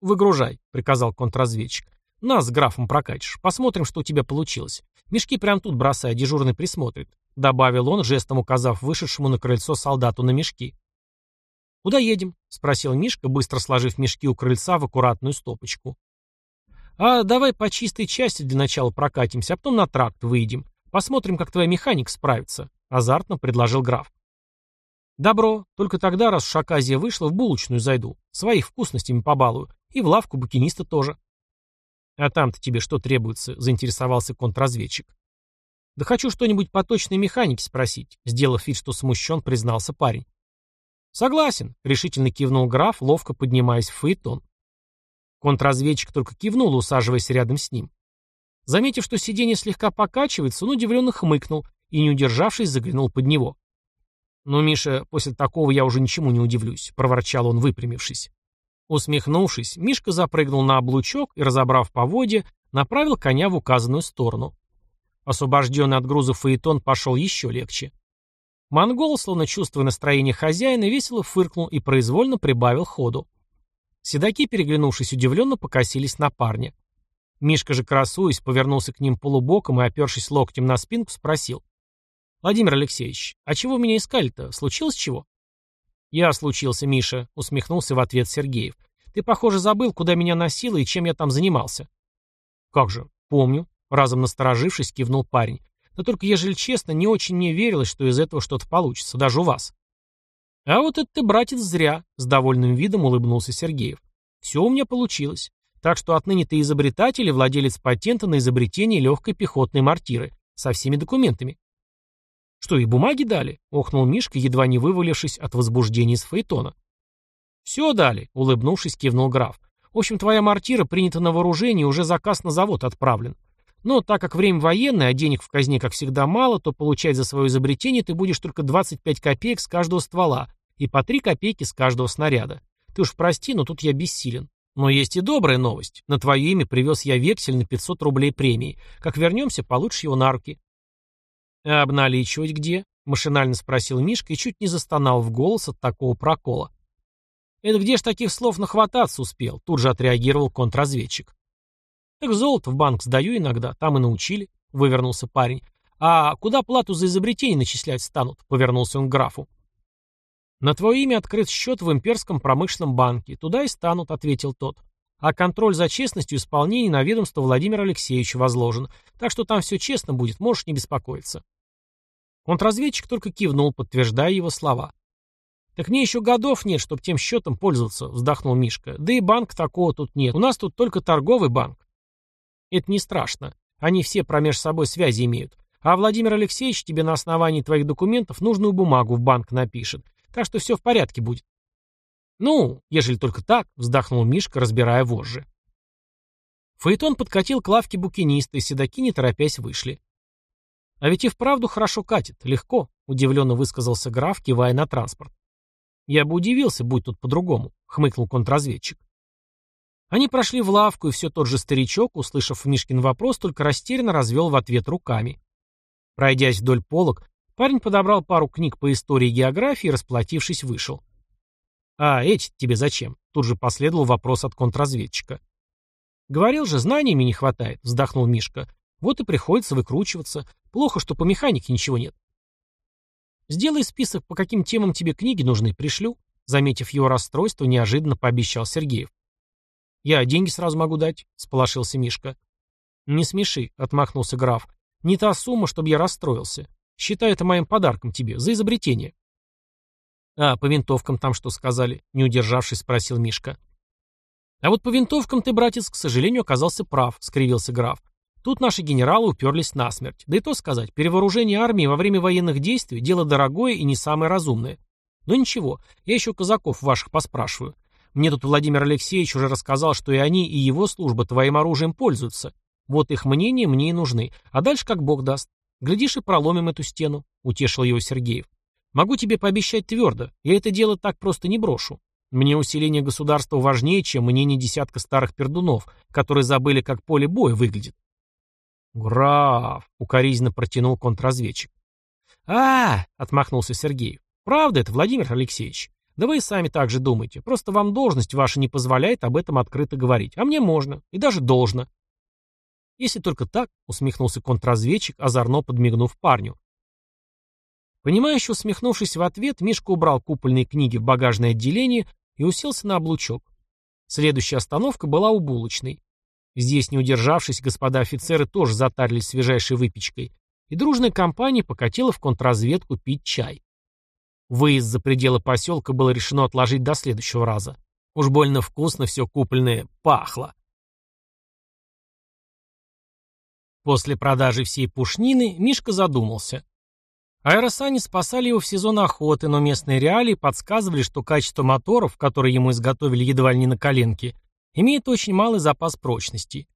«Выгружай», — приказал контрразведчик. «Нас с графом прокатишь. Посмотрим, что у тебя получилось. Мешки прямо тут бросай, дежурный присмотрит», — добавил он, жестом указав вышедшему на крыльцо солдату на мешки. «Куда едем?» — спросил Мишка, быстро сложив мешки у крыльца в аккуратную стопочку. «А давай по чистой части для начала прокатимся, а потом на тракт выйдем. Посмотрим, как твоя механик справится», — азартно предложил граф. «Добро. Только тогда, раз уж оказия вышла, в булочную зайду. Своих вкусностями побалую. И в лавку букиниста тоже». «А там-то тебе что требуется?» — заинтересовался контрразведчик. «Да хочу что-нибудь по точной механике спросить», — сделав вид, что смущен, признался парень. «Согласен», — решительно кивнул граф, ловко поднимаясь в фаэтон. Контрразведчик только кивнул, усаживаясь рядом с ним. Заметив, что сиденье слегка покачивается, он удивленно хмыкнул и, не удержавшись, заглянул под него. «Ну, Миша, после такого я уже ничему не удивлюсь», — проворчал он, выпрямившись. Усмехнувшись, Мишка запрыгнул на облучок и, разобрав поводья, направил коня в указанную сторону. Освобожденный от груза фаэтон пошел еще легче. Монгол, словно чувствуя настроение хозяина, весело фыркнул и произвольно прибавил ходу. Седаки, переглянувшись удивленно, покосились на парня. Мишка же, красуясь, повернулся к ним полубоком и, опершись локтем на спинку, спросил. «Владимир Алексеевич, а чего меня искали-то? Случилось чего?» «Я случился, Миша», — усмехнулся в ответ Сергеев. «Ты, похоже, забыл, куда меня носило и чем я там занимался». «Как же, помню», — разом насторожившись, кивнул парень. Но только, ежели честно, не очень мне верилось, что из этого что-то получится, даже у вас. А вот это ты, братец, зря, с довольным видом улыбнулся Сергеев. Все у меня получилось. Так что отныне ты изобретатель и владелец патента на изобретение легкой пехотной мортиры. Со всеми документами. Что, и бумаги дали? Охнул Мишка, едва не вывалившись от возбуждения из фаэтона. Все дали, улыбнувшись, кивнул граф. В общем, твоя мортира принята на вооружение, уже заказ на завод отправлен. Но так как время военное, а денег в казне, как всегда, мало, то получать за свое изобретение ты будешь только 25 копеек с каждого ствола и по 3 копейки с каждого снаряда. Ты уж прости, но тут я бессилен. Но есть и добрая новость. На твое имя привез я вексель на 500 рублей премии. Как вернемся, получишь его на руки. А обналичивать где? Машинально спросил Мишка и чуть не застонал в голос от такого прокола. Это где ж таких слов нахвататься успел? Тут же отреагировал контрразведчик. Так золото в банк сдаю иногда, там и научили, вывернулся парень. А куда плату за изобретение начислять станут? Повернулся он к графу. «На твое имя открыт счет в имперском промышленном банке. Туда и станут», — ответил тот. «А контроль за честностью исполнения на ведомство Владимира Алексеевича возложен. Так что там все честно будет, можешь не беспокоиться». Контрразведчик только кивнул, подтверждая его слова. «Так мне еще годов нет, чтобы тем счетом пользоваться», — вздохнул Мишка. «Да и банк такого тут нет. У нас тут только торговый банк». «Это не страшно. Они все промеж собой связи имеют. А Владимир Алексеевич тебе на основании твоих документов нужную бумагу в банк напишет. Так что все в порядке будет. Ну, ежели только так, вздохнул Мишка, разбирая вожжи. Фаэтон подкатил к лавке букиниста, и седаки, не торопясь, вышли. А ведь и вправду хорошо катит, легко, удивленно высказался граф, кивая на транспорт. Я бы удивился, будь тут по-другому, хмыкнул контрразведчик. Они прошли в лавку, и все тот же старичок, услышав Мишкин вопрос, только растерянно развел в ответ руками. Пройдясь вдоль полок, Парень подобрал пару книг по истории и географии расплатившись, вышел. «А эти тебе зачем?» Тут же последовал вопрос от контрразведчика. «Говорил же, знаниями не хватает», — вздохнул Мишка. «Вот и приходится выкручиваться. Плохо, что по механике ничего нет». «Сделай список, по каким темам тебе книги нужны, пришлю», заметив его расстройство, неожиданно пообещал Сергеев. «Я деньги сразу могу дать», — сполошился Мишка. «Не смеши», — отмахнулся граф. «Не та сумма, чтобы я расстроился. Считай это моим подарком тебе, за изобретение. А по винтовкам там что сказали? Не удержавшись, спросил Мишка. А вот по винтовкам ты, братец, к сожалению, оказался прав, скривился граф. Тут наши генералы уперлись насмерть. Да и то сказать, перевооружение армии во время военных действий – дело дорогое и не самое разумное. Но ничего, я еще казаков ваших поспрашиваю. Мне тут Владимир Алексеевич уже рассказал, что и они, и его служба твоим оружием пользуются. Вот их мнения мне и нужны. А дальше как бог даст. Глядишь и проломим эту стену, утешил его Сергеев. Могу тебе пообещать твердо, я это дело так просто не брошу. Мне усиление государства важнее, чем мнение десятка старых пердунов, которые забыли, как поле боя выглядит. «Граф!» — укоризненно протянул контрразведчик. а, отмахнулся Сергеев. «Правда это, Владимир Алексеевич? Да вы и сами так же думаете. Просто вам должность ваша не позволяет об этом открыто говорить. А мне можно. И даже должно. Если только так, усмехнулся контрразведчик, озорно подмигнув парню. Понимающе усмехнувшись в ответ, Мишка убрал купольные книги в багажное отделение и уселся на облучок. Следующая остановка была у булочной. Здесь, не удержавшись, господа офицеры тоже затарились свежайшей выпечкой, и дружная компания покатила в контрразведку пить чай. Выезд за пределы поселка было решено отложить до следующего раза. Уж больно вкусно все купольное пахло. После продажи всей пушнины Мишка задумался. Аэросани спасали его в сезон охоты, но местные реалии подсказывали, что качество моторов, которые ему изготовили едва ли не на коленке, имеет очень малый запас прочности.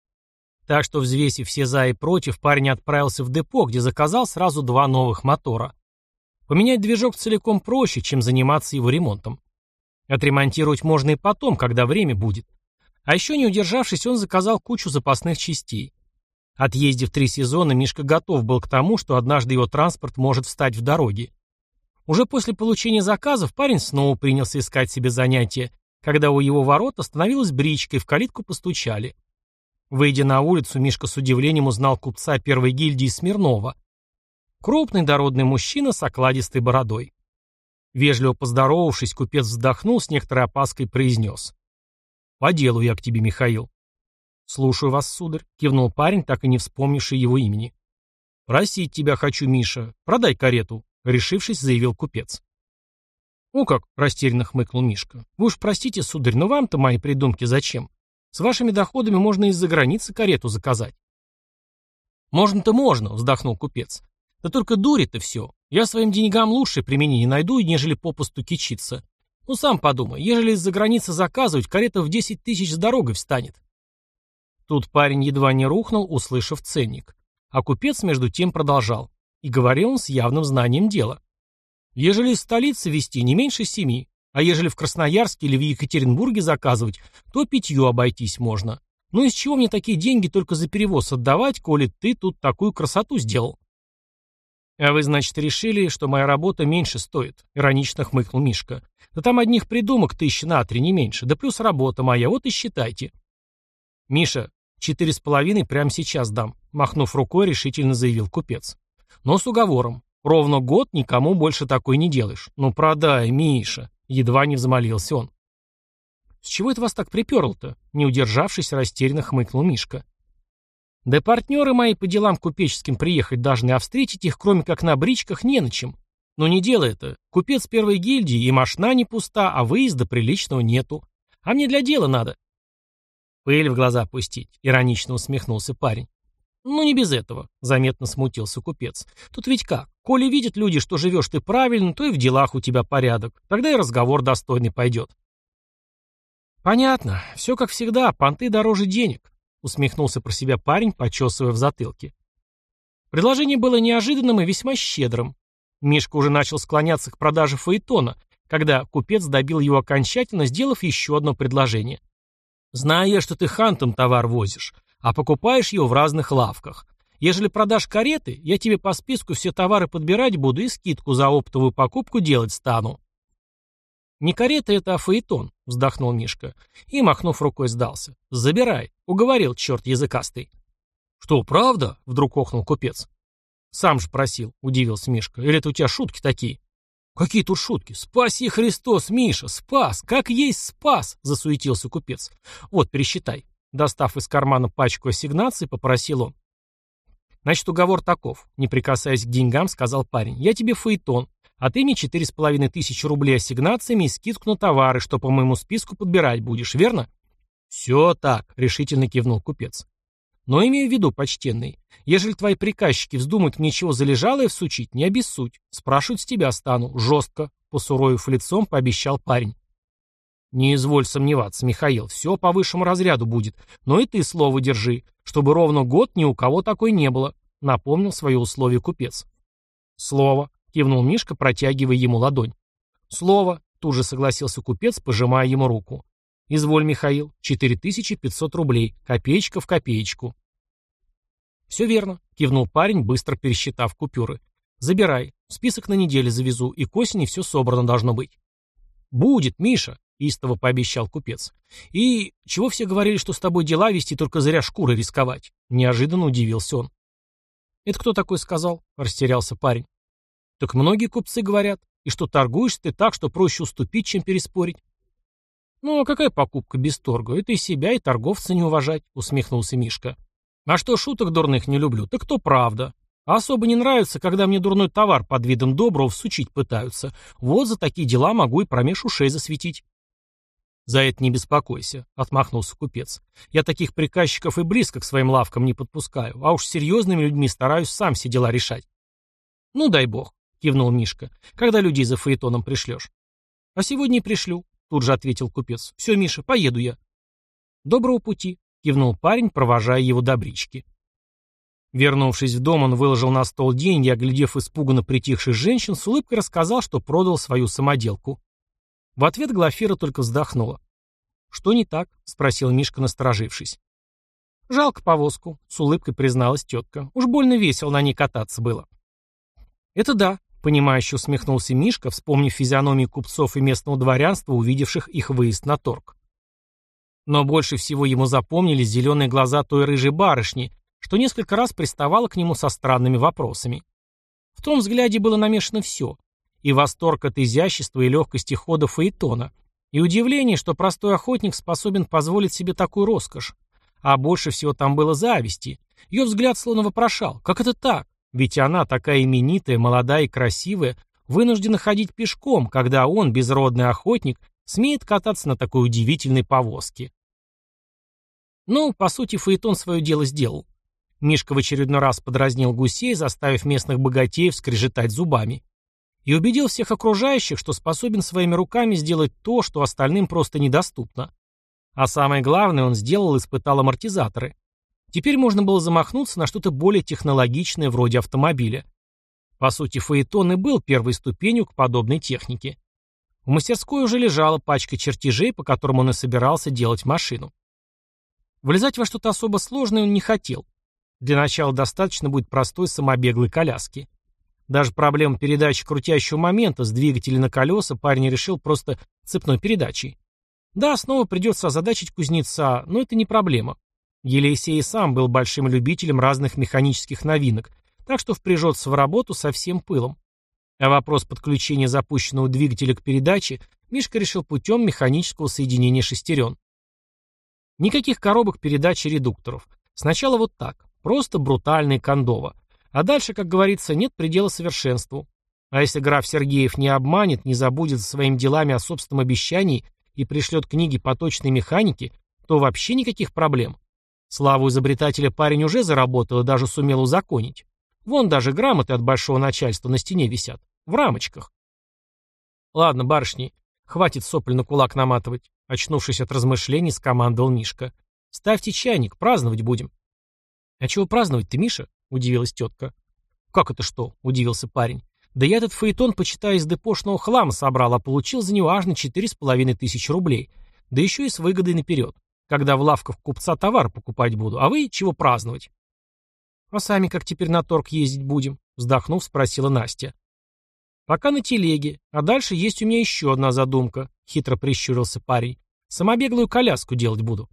Так что, взвесив все за и против, парень отправился в депо, где заказал сразу два новых мотора. Поменять движок целиком проще, чем заниматься его ремонтом. Отремонтировать можно и потом, когда время будет. А еще не удержавшись, он заказал кучу запасных частей. Отъездив три сезона, Мишка готов был к тому, что однажды его транспорт может встать в дороге. Уже после получения заказов парень снова принялся искать себе занятия, когда у его ворот остановилась бричка и в калитку постучали. Выйдя на улицу, Мишка с удивлением узнал купца первой гильдии Смирнова. Крупный дородный мужчина с окладистой бородой. Вежливо поздоровавшись, купец вздохнул, с некоторой опаской произнес. «По делу я к тебе, Михаил». «Слушаю вас, сударь», — кивнул парень, так и не вспомнивший его имени. «Просить тебя хочу, Миша. Продай карету», — решившись, заявил купец. «О как!» — растерянно хмыкнул Мишка. «Вы уж простите, сударь, но вам-то мои придумки зачем? С вашими доходами можно из-за границы карету заказать. Можно-то можно, вздохнул купец. Да только дури-то все. Я своим деньгам лучше применение найду, нежели попусту кичиться. Ну сам подумай, ежели из-за границы заказывать, карета в 10 тысяч с дорогой встанет. Тут парень едва не рухнул, услышав ценник. А купец между тем продолжал. И говорил он с явным знанием дела. Ежели из столицы везти не меньше семи, а ежели в Красноярске или в Екатеринбурге заказывать, то питью обойтись можно. Ну из чего мне такие деньги только за перевоз отдавать, коли ты тут такую красоту сделал? А вы, значит, решили, что моя работа меньше стоит, иронично хмыкнул Мишка. Да там одних придумок тысячи на три, не меньше, да плюс работа моя, вот и считайте. Миша, четыре с половиной прямо сейчас дам, махнув рукой, решительно заявил купец. Но с уговором. Ровно год никому больше такой не делаешь. Ну продай, Миша. Едва не взмолился он. «С чего это вас так приперло-то?» Не удержавшись, растерянно хмыкнул Мишка. «Да партнеры мои по делам купеческим приехать должны, а встретить их, кроме как на бричках, не на чем. Но не делай это. Купец первой гильдии, и машина не пуста, а выезда приличного нету. А мне для дела надо». «Пыль в глаза пустить», — иронично усмехнулся парень. «Ну, не без этого», — заметно смутился купец. «Тут ведь как? Коли видят люди, что живешь ты правильно, то и в делах у тебя порядок. Тогда и разговор достойный пойдет». «Понятно. Все как всегда. Понты дороже денег», — усмехнулся про себя парень, почесывая в затылке. Предложение было неожиданным и весьма щедрым. Мишка уже начал склоняться к продаже фаэтона, когда купец добил его окончательно, сделав еще одно предложение. «Знаю я, что ты хантом товар возишь, а покупаешь его в разных лавках. Ежели продашь кареты, я тебе по списку все товары подбирать буду и скидку за оптовую покупку делать стану. Не карета это, а фаэтон, вздохнул Мишка и, махнув рукой, сдался. Забирай, уговорил черт языкастый. Что, правда? Вдруг охнул купец. Сам же просил, удивился Мишка. Или это у тебя шутки такие? «Какие тут шутки? Спаси Христос, Миша! Спас! Как есть спас!» — засуетился купец. «Вот, пересчитай. Достав из кармана пачку ассигнаций, попросил он. «Значит, уговор таков», — не прикасаясь к деньгам, сказал парень. «Я тебе фаэтон, а ты мне четыре с половиной тысячи рублей ассигнациями и скидку на товары, что по моему списку подбирать будешь, верно?» «Все так», — решительно кивнул купец. «Но имею в виду, почтенный, ежели твои приказчики вздумают мне чего залежалое всучить, не обессудь. Спрашивать с тебя стану, жестко», — посуровив лицом, пообещал парень. «Не изволь сомневаться, Михаил, все по высшему разряду будет, но и ты слово держи, чтобы ровно год ни у кого такой не было», — напомнил свое условие купец. «Слово», — кивнул Мишка, протягивая ему ладонь. «Слово», — тут же согласился купец, пожимая ему руку. «Изволь, Михаил, 4500 рублей, копеечка в копеечку». «Все верно», — кивнул парень, быстро пересчитав купюры. «Забирай, список на неделю завезу, и к осени все собрано должно быть». «Будет, Миша», истово пообещал купец. «И чего все говорили, что с тобой дела вести, только зря шкуры рисковать?» Неожиданно удивился он. «Это кто такой сказал?» — растерялся парень. «Так многие купцы говорят. И что торгуешь ты так, что проще уступить, чем переспорить». «Ну, а какая покупка без торга? Это и себя, и торговца не уважать», — усмехнулся Мишка. «А что шуток дурных не люблю, так то правда. А особо не нравится, когда мне дурной товар под видом доброго всучить пытаются. Вот за такие дела могу и промеж ушей засветить». «За это не беспокойся», — отмахнулся купец. «Я таких приказчиков и близко к своим лавкам не подпускаю, а уж серьезными людьми стараюсь сам все дела решать». «Ну, дай бог», — кивнул Мишка. «Когда людей за фаэтоном пришлешь?» «А сегодня и пришлю», — тут же ответил купец. «Все, Миша, поеду я». «Доброго пути», — кивнул парень, провожая его до брички. Вернувшись в дом, он выложил на стол деньги, оглядев испуганно притихших женщин, с улыбкой рассказал, что продал свою самоделку. В ответ Глафира только вздохнула. «Что не так?» — спросил Мишка, насторожившись. «Жалко повозку», — с улыбкой призналась тетка. «Уж больно весело на ней кататься было». «Это да», — понимающе усмехнулся Мишка, вспомнив физиономии купцов и местного дворянства, увидевших их выезд на торг. Но больше всего ему запомнились зеленые глаза той рыжей барышни, что несколько раз приставала к нему со странными вопросами. В том взгляде было намешано все и восторг от изящества и легкости хода Фаэтона, и удивление, что простой охотник способен позволить себе такую роскошь. А больше всего там было зависти. Ее взгляд словно вопрошал, как это так? Ведь она, такая именитая, молодая и красивая, вынуждена ходить пешком, когда он, безродный охотник, смеет кататься на такой удивительной повозке. Ну, по сути, Фаэтон свое дело сделал. Мишка в очередной раз подразнил гусей, заставив местных богатеев скрежетать зубами. И убедил всех окружающих, что способен своими руками сделать то, что остальным просто недоступно. А самое главное, он сделал и испытал амортизаторы. Теперь можно было замахнуться на что-то более технологичное вроде автомобиля. По сути, Фаэтон и был первой ступенью к подобной технике. В мастерской уже лежала пачка чертежей, по которым он и собирался делать машину. Влезать во что-то особо сложное он не хотел. Для начала достаточно будет простой самобеглой коляски. Даже проблему передачи крутящего момента с двигателя на колеса парень решил просто цепной передачей. Да, снова придется озадачить кузнеца, но это не проблема. Елисей сам был большим любителем разных механических новинок, так что впряжется в работу со всем пылом. А вопрос подключения запущенного двигателя к передаче Мишка решил путем механического соединения шестерен. Никаких коробок передач и редукторов. Сначала вот так, просто брутально и кондово. А дальше, как говорится, нет предела совершенству. А если граф Сергеев не обманет, не забудет своими делами о собственном обещании и пришлет книги по точной механике, то вообще никаких проблем. Славу изобретателя парень уже заработал и даже сумел узаконить. Вон даже грамоты от большого начальства на стене висят. В рамочках. Ладно, барышни, хватит сопли на кулак наматывать. Очнувшись от размышлений, скомандовал Мишка. Ставьте чайник, праздновать будем. А чего праздновать-то, Миша? Удивилась тетка. Как это что? Удивился парень. Да я этот фаэтон, почитая из депошного хлама собрал, а получил за него аж на четыре с половиной тысячи рублей. Да еще и с выгодой наперед когда в лавках купца товар покупать буду, а вы чего праздновать? А сами как теперь на торг ездить будем? Вздохнув, спросила Настя. Пока на телеге, а дальше есть у меня еще одна задумка, хитро прищурился парень. Самобеглую коляску делать буду.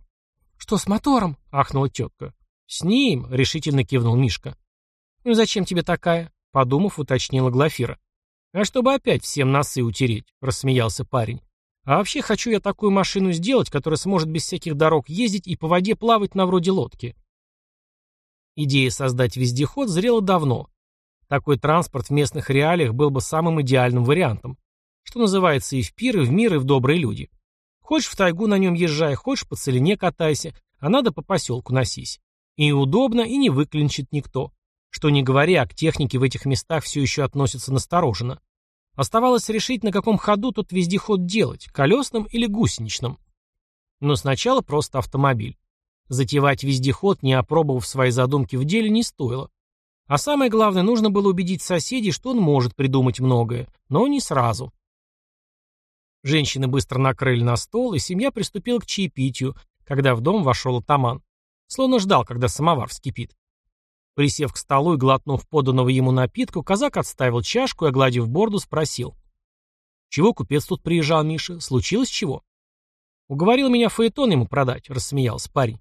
Что с мотором? ахнула тетка. С ним, решительно кивнул Мишка. Ну зачем тебе такая? Подумав, уточнила Глафира. А чтобы опять всем носы утереть, рассмеялся парень. А вообще хочу я такую машину сделать, которая сможет без всяких дорог ездить и по воде плавать на вроде лодки. Идея создать вездеход зрела давно. Такой транспорт в местных реалиях был бы самым идеальным вариантом. Что называется и в пир, и в мир, и в добрые люди. Хочешь в тайгу на нем езжай, хочешь по целине катайся, а надо по поселку носись. И удобно, и не выклинчит никто. Что не говори, а к технике в этих местах все еще относятся настороженно. Оставалось решить, на каком ходу тот вездеход делать, колесным или гусеничным. Но сначала просто автомобиль. Затевать вездеход, не опробовав свои задумки в деле, не стоило. А самое главное, нужно было убедить соседей, что он может придумать многое, но не сразу. Женщины быстро накрыли на стол, и семья приступила к чаепитию, когда в дом вошел атаман. Словно ждал, когда самовар вскипит. Присев к столу и глотнув поданного ему напитку, казак отставил чашку и, огладив борду, спросил. «Чего купец тут приезжал, Миша? Случилось чего?» «Уговорил меня фаэтон ему продать», — рассмеялся парень.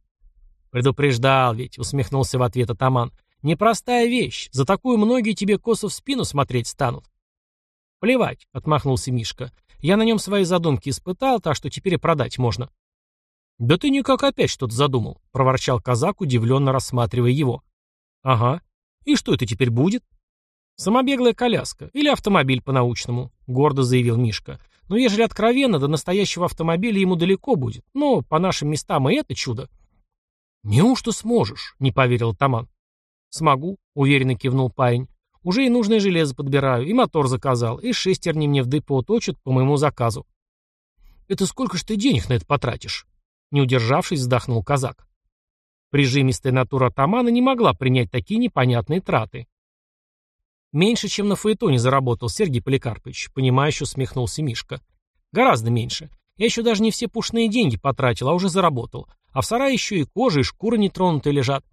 «Предупреждал ведь», — усмехнулся в ответ атаман. «Непростая вещь. За такую многие тебе косо в спину смотреть станут». «Плевать», — отмахнулся Мишка. «Я на нем свои задумки испытал, так что теперь продать можно». «Да ты никак опять что-то задумал», — проворчал казак, удивленно рассматривая его. Ага. И что это теперь будет? Самобеглая коляска. Или автомобиль по-научному, гордо заявил Мишка. Но ежели откровенно, до настоящего автомобиля ему далеко будет. Но по нашим местам и это чудо. Неужто сможешь? Не поверил Таман. Смогу, уверенно кивнул парень. Уже и нужное железо подбираю, и мотор заказал, и шестерни мне в депо точат по моему заказу. Это сколько ж ты денег на это потратишь? Не удержавшись, вздохнул казак. Прижимистая натура атамана не могла принять такие непонятные траты. Меньше, чем на фаэтоне заработал Сергей Поликарпович, понимающе усмехнулся Мишка. Гораздо меньше. Я еще даже не все пушные деньги потратил, а уже заработал. А в сарае еще и кожа, и шкура нетронутые лежат.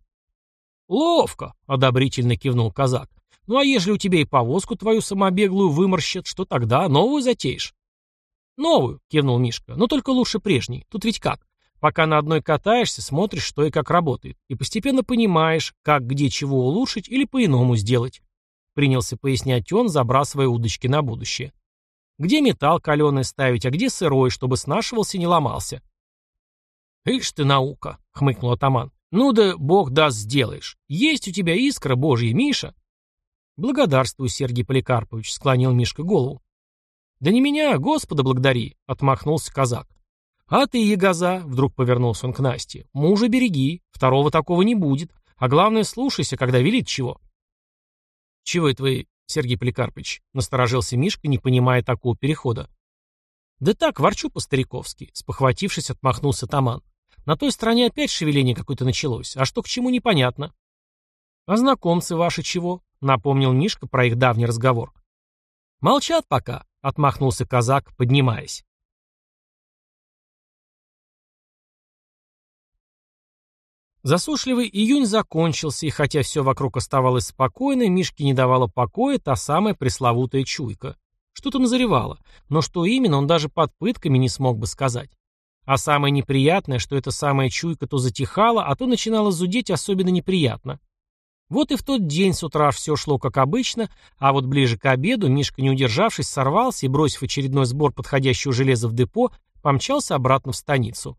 Ловко, одобрительно кивнул казак. Ну а ежели у тебя и повозку твою самобеглую выморщат, что тогда? Новую затеешь? Новую, кивнул Мишка, но только лучше прежней. Тут ведь как? Пока на одной катаешься, смотришь, что и как работает, и постепенно понимаешь, как, где, чего улучшить или по-иному сделать. Принялся пояснять он, забрасывая удочки на будущее. Где металл каленый ставить, а где сырой, чтобы снашивался и не ломался. «Ишь ты наука!» — хмыкнул атаман. «Ну да бог даст сделаешь. Есть у тебя искра божья, Миша?» «Благодарствую, Сергей Поликарпович», — склонил Мишка голову. «Да не меня, Господа благодари», — отмахнулся казак. «А ты, ягоза!» — вдруг повернулся он к Насте. «Мужа береги, второго такого не будет. А главное, слушайся, когда велит чего». «Чего это вы, Сергей Поликарпович?» — насторожился Мишка, не понимая такого перехода. «Да так, ворчу по-стариковски», — спохватившись, отмахнулся Таман. «На той стороне опять шевеление какое-то началось, а что к чему непонятно». «А знакомцы ваши чего?» — напомнил Мишка про их давний разговор. «Молчат пока», — отмахнулся казак, поднимаясь. Засушливый июнь закончился, и хотя все вокруг оставалось спокойно, Мишке не давала покоя та самая пресловутая чуйка. Что-то назревало, но что именно, он даже под пытками не смог бы сказать. А самое неприятное, что эта самая чуйка то затихала, а то начинала зудеть особенно неприятно. Вот и в тот день с утра все шло как обычно, а вот ближе к обеду Мишка, не удержавшись, сорвался и, бросив очередной сбор подходящего железа в депо, помчался обратно в станицу.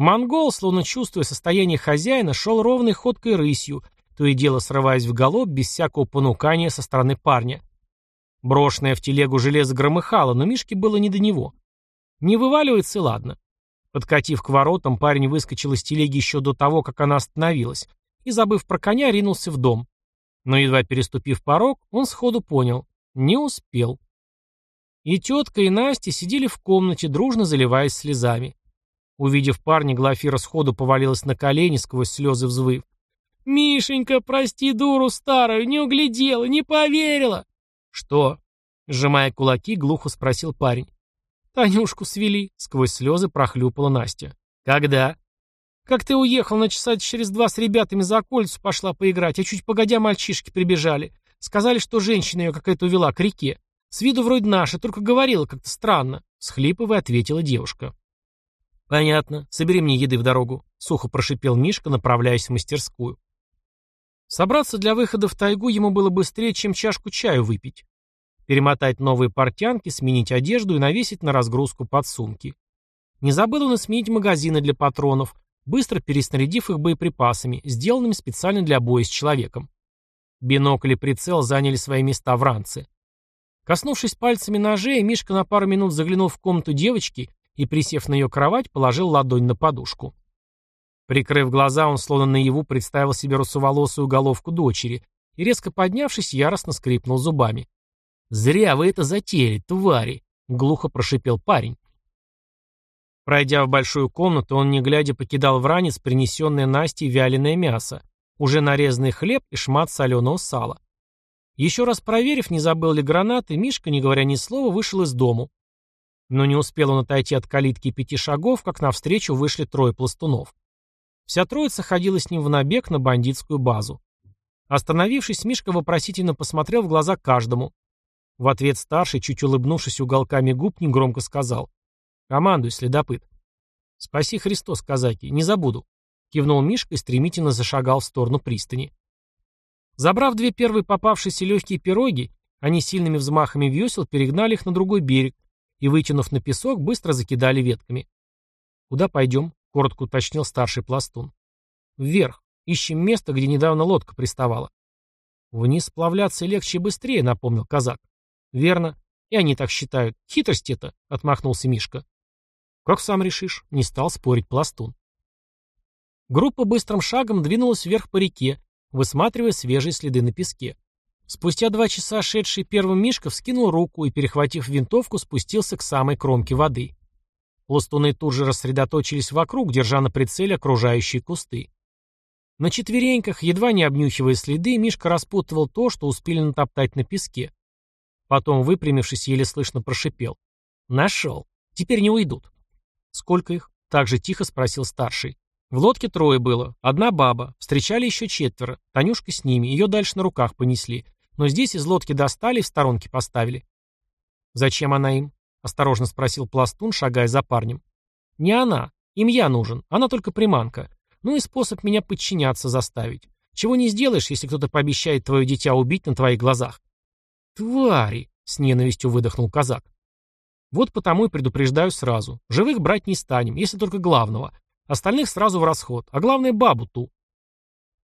Монгол, словно чувствуя состояние хозяина, шел ровной ходкой рысью, то и дело срываясь в галоп без всякого понукания со стороны парня. Брошенное в телегу железо громыхало, но Мишке было не до него. Не вываливается, ладно. Подкатив к воротам, парень выскочил из телеги еще до того, как она остановилась, и, забыв про коня, ринулся в дом. Но едва переступив порог, он сходу понял — не успел. И тетка, и Настя сидели в комнате, дружно заливаясь слезами. Увидев парня, Глафира сходу повалилась на колени, сквозь слезы взвыв. «Мишенька, прости дуру старую, не углядела, не поверила!» «Что?» — сжимая кулаки, глухо спросил парень. «Танюшку свели», — сквозь слезы прохлюпала Настя. «Когда?» «Как ты уехал на часа через два с ребятами за кольцу пошла поиграть, а чуть погодя мальчишки прибежали. Сказали, что женщина ее какая-то увела к реке. С виду вроде наша, только говорила как-то странно», — схлипывая ответила девушка. «Понятно. Собери мне еды в дорогу», — сухо прошипел Мишка, направляясь в мастерскую. Собраться для выхода в тайгу ему было быстрее, чем чашку чаю выпить. Перемотать новые портянки, сменить одежду и навесить на разгрузку подсумки. Не забыл он и сменить магазины для патронов, быстро переснарядив их боеприпасами, сделанными специально для боя с человеком. Бинокль и прицел заняли свои места в ранце. Коснувшись пальцами ножей, Мишка на пару минут заглянул в комнату девочки и, присев на ее кровать, положил ладонь на подушку. Прикрыв глаза, он словно наяву представил себе русоволосую головку дочери и, резко поднявшись, яростно скрипнул зубами. «Зря вы это затеяли, твари!» — глухо прошипел парень. Пройдя в большую комнату, он, не глядя, покидал в ранец принесенное Настей вяленое мясо, уже нарезанный хлеб и шмат соленого сала. Еще раз проверив, не забыл ли гранаты, Мишка, не говоря ни слова, вышел из дому. Но не успел он отойти от калитки пяти шагов, как навстречу вышли трое пластунов. Вся троица ходила с ним в набег на бандитскую базу. Остановившись, Мишка вопросительно посмотрел в глаза каждому. В ответ старший, чуть улыбнувшись уголками губ, негромко сказал. «Командуй, следопыт». «Спаси Христос, казаки, не забуду», — кивнул Мишка и стремительно зашагал в сторону пристани. Забрав две первые попавшиеся легкие пироги, они сильными взмахами весел перегнали их на другой берег, и, вытянув на песок, быстро закидали ветками. «Куда пойдем?» — коротко уточнил старший пластун. «Вверх. Ищем место, где недавно лодка приставала». «Вниз сплавляться легче и быстрее», — напомнил казак. «Верно. И они так считают. Хитрость это», — отмахнулся Мишка. «Как сам решишь?» — не стал спорить пластун. Группа быстрым шагом двинулась вверх по реке, высматривая свежие следы на песке. Спустя два часа шедший первым Мишка вскинул руку и, перехватив винтовку, спустился к самой кромке воды. Пластуны тут же рассредоточились вокруг, держа на прицеле окружающие кусты. На четвереньках, едва не обнюхивая следы, Мишка распутывал то, что успели натоптать на песке. Потом, выпрямившись, еле слышно прошипел. «Нашел. Теперь не уйдут». «Сколько их?» — так же тихо спросил старший. В лодке трое было. Одна баба. Встречали еще четверо. Танюшка с ними. Ее дальше на руках понесли. Но здесь из лодки достали в сторонке поставили. «Зачем она им?» — осторожно спросил Пластун, шагая за парнем. «Не она. Им я нужен. Она только приманка. Ну и способ меня подчиняться заставить. Чего не сделаешь, если кто-то пообещает твое дитя убить на твоих глазах?» «Твари!» — с ненавистью выдохнул казак. «Вот потому и предупреждаю сразу. Живых брать не станем, если только главного. Остальных сразу в расход. А главное, бабу ту.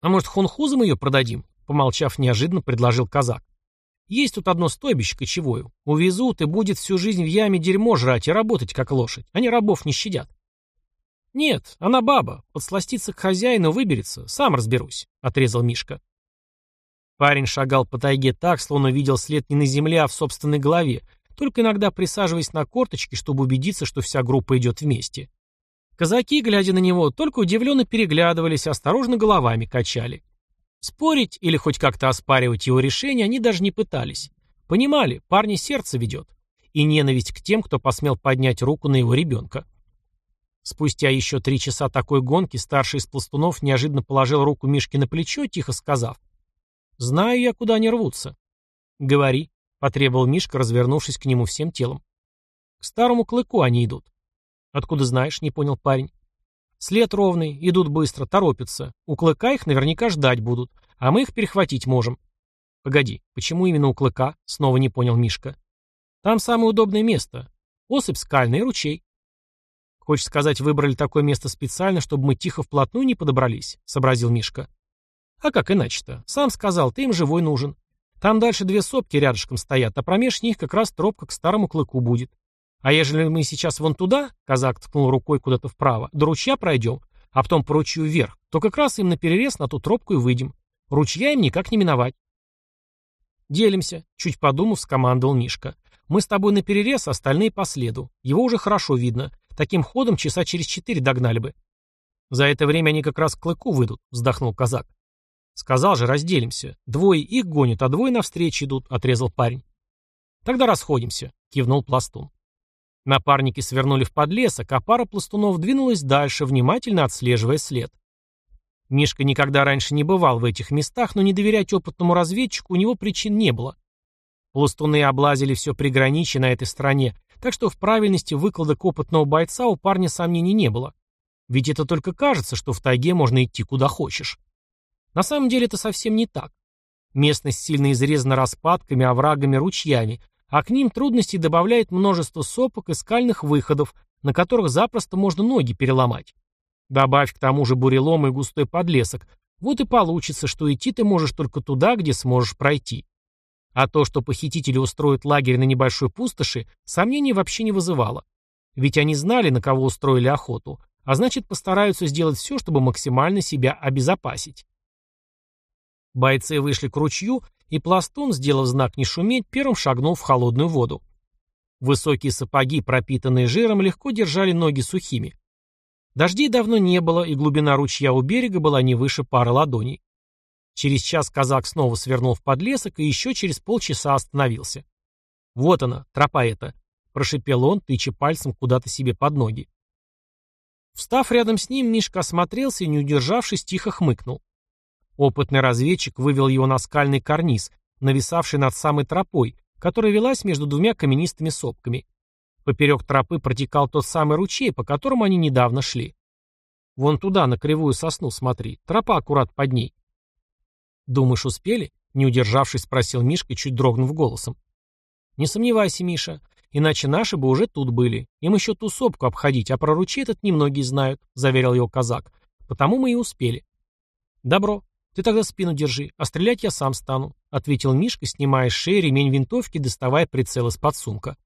А может, хунхузам ее продадим? Помолчав неожиданно, предложил казак. Есть тут одно стойбище кочевое. Увезут, и будет всю жизнь в яме дерьмо жрать и работать, как лошадь. Они рабов не щадят. Нет, она баба. Подсластится к хозяину, выберется. Сам разберусь, — отрезал Мишка. Парень шагал по тайге так, словно видел след не на земле, а в собственной голове, только иногда присаживаясь на корточки, чтобы убедиться, что вся группа идет вместе. Казаки, глядя на него, только удивленно переглядывались, осторожно головами качали. Спорить или хоть как-то оспаривать его решение они даже не пытались. Понимали, парни сердце ведет. И ненависть к тем, кто посмел поднять руку на его ребенка. Спустя еще три часа такой гонки старший из пластунов неожиданно положил руку Мишке на плечо, тихо сказав. «Знаю я, куда они рвутся». «Говори», — потребовал Мишка, развернувшись к нему всем телом. «К старому клыку они идут». «Откуда знаешь?» — не понял парень. «След ровный, идут быстро, торопятся. У клыка их наверняка ждать будут, а мы их перехватить можем». «Погоди, почему именно у клыка?» — снова не понял Мишка. «Там самое удобное место. Осыпь скальная и ручей». «Хочешь сказать, выбрали такое место специально, чтобы мы тихо вплотную не подобрались?» — сообразил Мишка. «А как иначе-то? Сам сказал, ты им живой нужен. Там дальше две сопки рядышком стоят, а промеж них как раз тропка к старому клыку будет. А ежели мы сейчас вон туда, казак ткнул рукой куда-то вправо, до ручья пройдем, а потом по ручью вверх, то как раз им наперерез на ту тропку и выйдем. Ручья им никак не миновать. Делимся, чуть подумав, скомандовал Мишка. Мы с тобой наперерез, остальные по следу. Его уже хорошо видно. Таким ходом часа через четыре догнали бы. За это время они как раз к клыку выйдут, вздохнул казак. Сказал же, разделимся. Двое их гонят, а двое навстречу идут, отрезал парень. Тогда расходимся, кивнул пластун. Напарники свернули в подлесок, а пара пластунов двинулась дальше, внимательно отслеживая след. Мишка никогда раньше не бывал в этих местах, но не доверять опытному разведчику у него причин не было. Пластуны облазили все приграничье на этой стороне, так что в правильности выкладок опытного бойца у парня сомнений не было. Ведь это только кажется, что в тайге можно идти куда хочешь. На самом деле это совсем не так. Местность сильно изрезана распадками, оврагами, ручьями, а к ним трудностей добавляет множество сопок и скальных выходов, на которых запросто можно ноги переломать. Добавь к тому же бурелом и густой подлесок, вот и получится, что идти ты можешь только туда, где сможешь пройти. А то, что похитители устроят лагерь на небольшой пустоши, сомнений вообще не вызывало. Ведь они знали, на кого устроили охоту, а значит постараются сделать все, чтобы максимально себя обезопасить. Бойцы вышли к ручью и пластун, сделав знак не шуметь, первым шагнул в холодную воду. Высокие сапоги, пропитанные жиром, легко держали ноги сухими. Дождей давно не было, и глубина ручья у берега была не выше пары ладоней. Через час казак снова свернул в подлесок и еще через полчаса остановился. «Вот она, тропа эта», — прошипел он, тыча пальцем куда-то себе под ноги. Встав рядом с ним, Мишка осмотрелся и, не удержавшись, тихо хмыкнул. Опытный разведчик вывел его на скальный карниз, нависавший над самой тропой, которая велась между двумя каменистыми сопками. Поперек тропы протекал тот самый ручей, по которому они недавно шли. «Вон туда, на кривую сосну, смотри. Тропа аккурат под ней». «Думаешь, успели?» — не удержавшись, спросил Мишка, чуть дрогнув голосом. «Не сомневайся, Миша, иначе наши бы уже тут были. Им еще ту сопку обходить, а про ручей этот немногие знают», — заверил его казак. «Потому мы и успели». «Добро. «Ты тогда спину держи, а стрелять я сам стану», — ответил Мишка, снимая с шеи ремень винтовки, доставая прицел из-под сумка.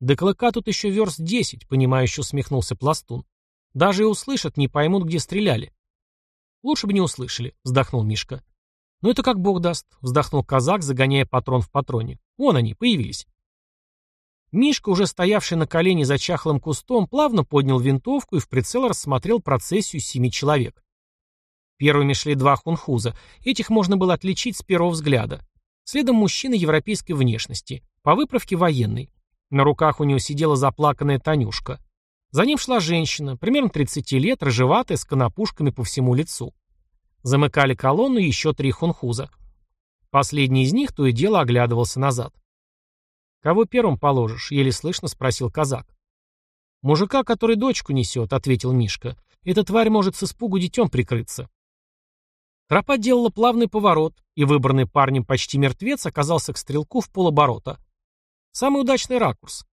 «Да клыка тут еще верст десять», — понимающе усмехнулся пластун. «Даже и услышат, не поймут, где стреляли». «Лучше бы не услышали», — вздохнул Мишка. «Ну это как бог даст», — вздохнул казак, загоняя патрон в патроне. «Вон они, появились». Мишка, уже стоявший на колене за чахлым кустом, плавно поднял винтовку и в прицел рассмотрел процессию семи человек. Первыми шли два хунхуза. Этих можно было отличить с первого взгляда. Следом мужчина европейской внешности, по выправке военный. На руках у него сидела заплаканная Танюшка. За ним шла женщина, примерно 30 лет, рыжеватая, с конопушками по всему лицу. Замыкали колонну еще три хунхуза. Последний из них то и дело оглядывался назад. «Кого первым положишь?» — еле слышно спросил казак. «Мужика, который дочку несет», — ответил Мишка. «Эта тварь может с испугу детем прикрыться». Тропа делала плавный поворот, и выбранный парнем почти мертвец оказался к стрелку в полоборота. Самый удачный ракурс.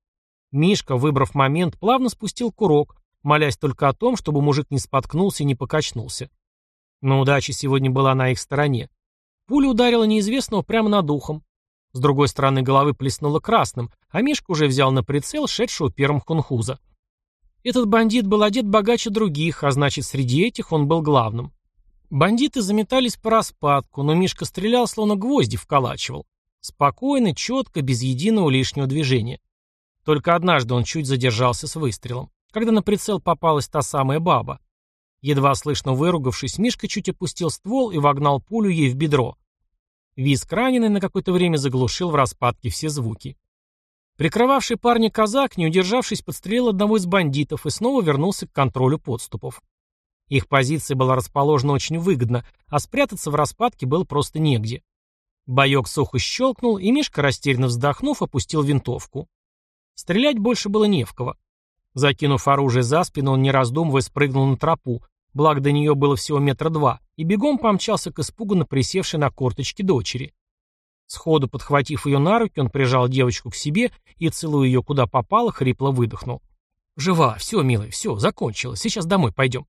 Мишка, выбрав момент, плавно спустил курок, молясь только о том, чтобы мужик не споткнулся и не покачнулся. Но удача сегодня была на их стороне. Пуля ударила неизвестного прямо над ухом. С другой стороны головы плеснуло красным, а Мишка уже взял на прицел шедшего первым хунхуза. Этот бандит был одет богаче других, а значит, среди этих он был главным. Бандиты заметались по распадку, но Мишка стрелял, словно гвозди вколачивал. Спокойно, четко, без единого лишнего движения. Только однажды он чуть задержался с выстрелом, когда на прицел попалась та самая баба. Едва слышно выругавшись, Мишка чуть опустил ствол и вогнал пулю ей в бедро. Визг раненый на какое-то время заглушил в распадке все звуки. Прикрывавший парня казак, не удержавшись, подстрелил одного из бандитов и снова вернулся к контролю подступов. Их позиция была расположена очень выгодно, а спрятаться в распадке было просто негде. Боек сухо щелкнул, и Мишка, растерянно вздохнув, опустил винтовку. Стрелять больше было не в кого. Закинув оружие за спину, он, не раздумывая, спрыгнул на тропу, благо до нее было всего метра два, и бегом помчался к испуганно присевшей на корточке дочери. Сходу подхватив ее на руки, он прижал девочку к себе и, целуя ее куда попало, хрипло выдохнул. «Жива, все, милая, все, закончилось, сейчас домой пойдем».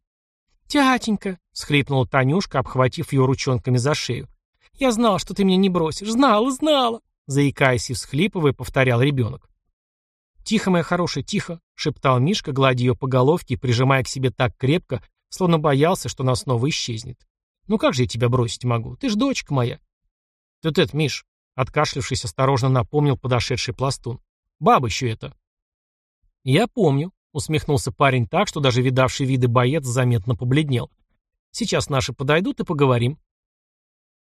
«Тятенька», — схлипнула Танюшка, обхватив ее ручонками за шею. «Я знала, что ты меня не бросишь, знала, знала», — заикаясь и всхлипывая, повторял ребенок. «Тихо, моя хорошая, тихо», — шептал Мишка, гладя ее по головке и прижимая к себе так крепко, словно боялся, что она снова исчезнет. «Ну как же я тебя бросить могу? Ты ж дочка моя». «Тут это, Миш», — откашлившись, осторожно напомнил подошедший пластун. «Баба еще это». «Я помню», — усмехнулся парень так, что даже видавший виды боец заметно побледнел. «Сейчас наши подойдут и поговорим».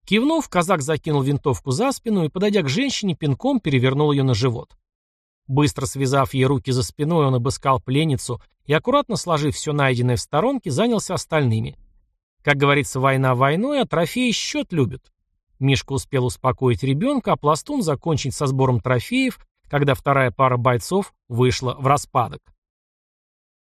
Кивнув, казак закинул винтовку за спину и, подойдя к женщине, пинком перевернул ее на живот. Быстро связав ей руки за спиной, он обыскал пленницу и, аккуратно сложив все найденное в сторонке, занялся остальными. Как говорится, война войной, а трофеи счет любят. Мишка успел успокоить ребенка, а пластун закончить со сбором трофеев, когда вторая пара бойцов вышла в распадок.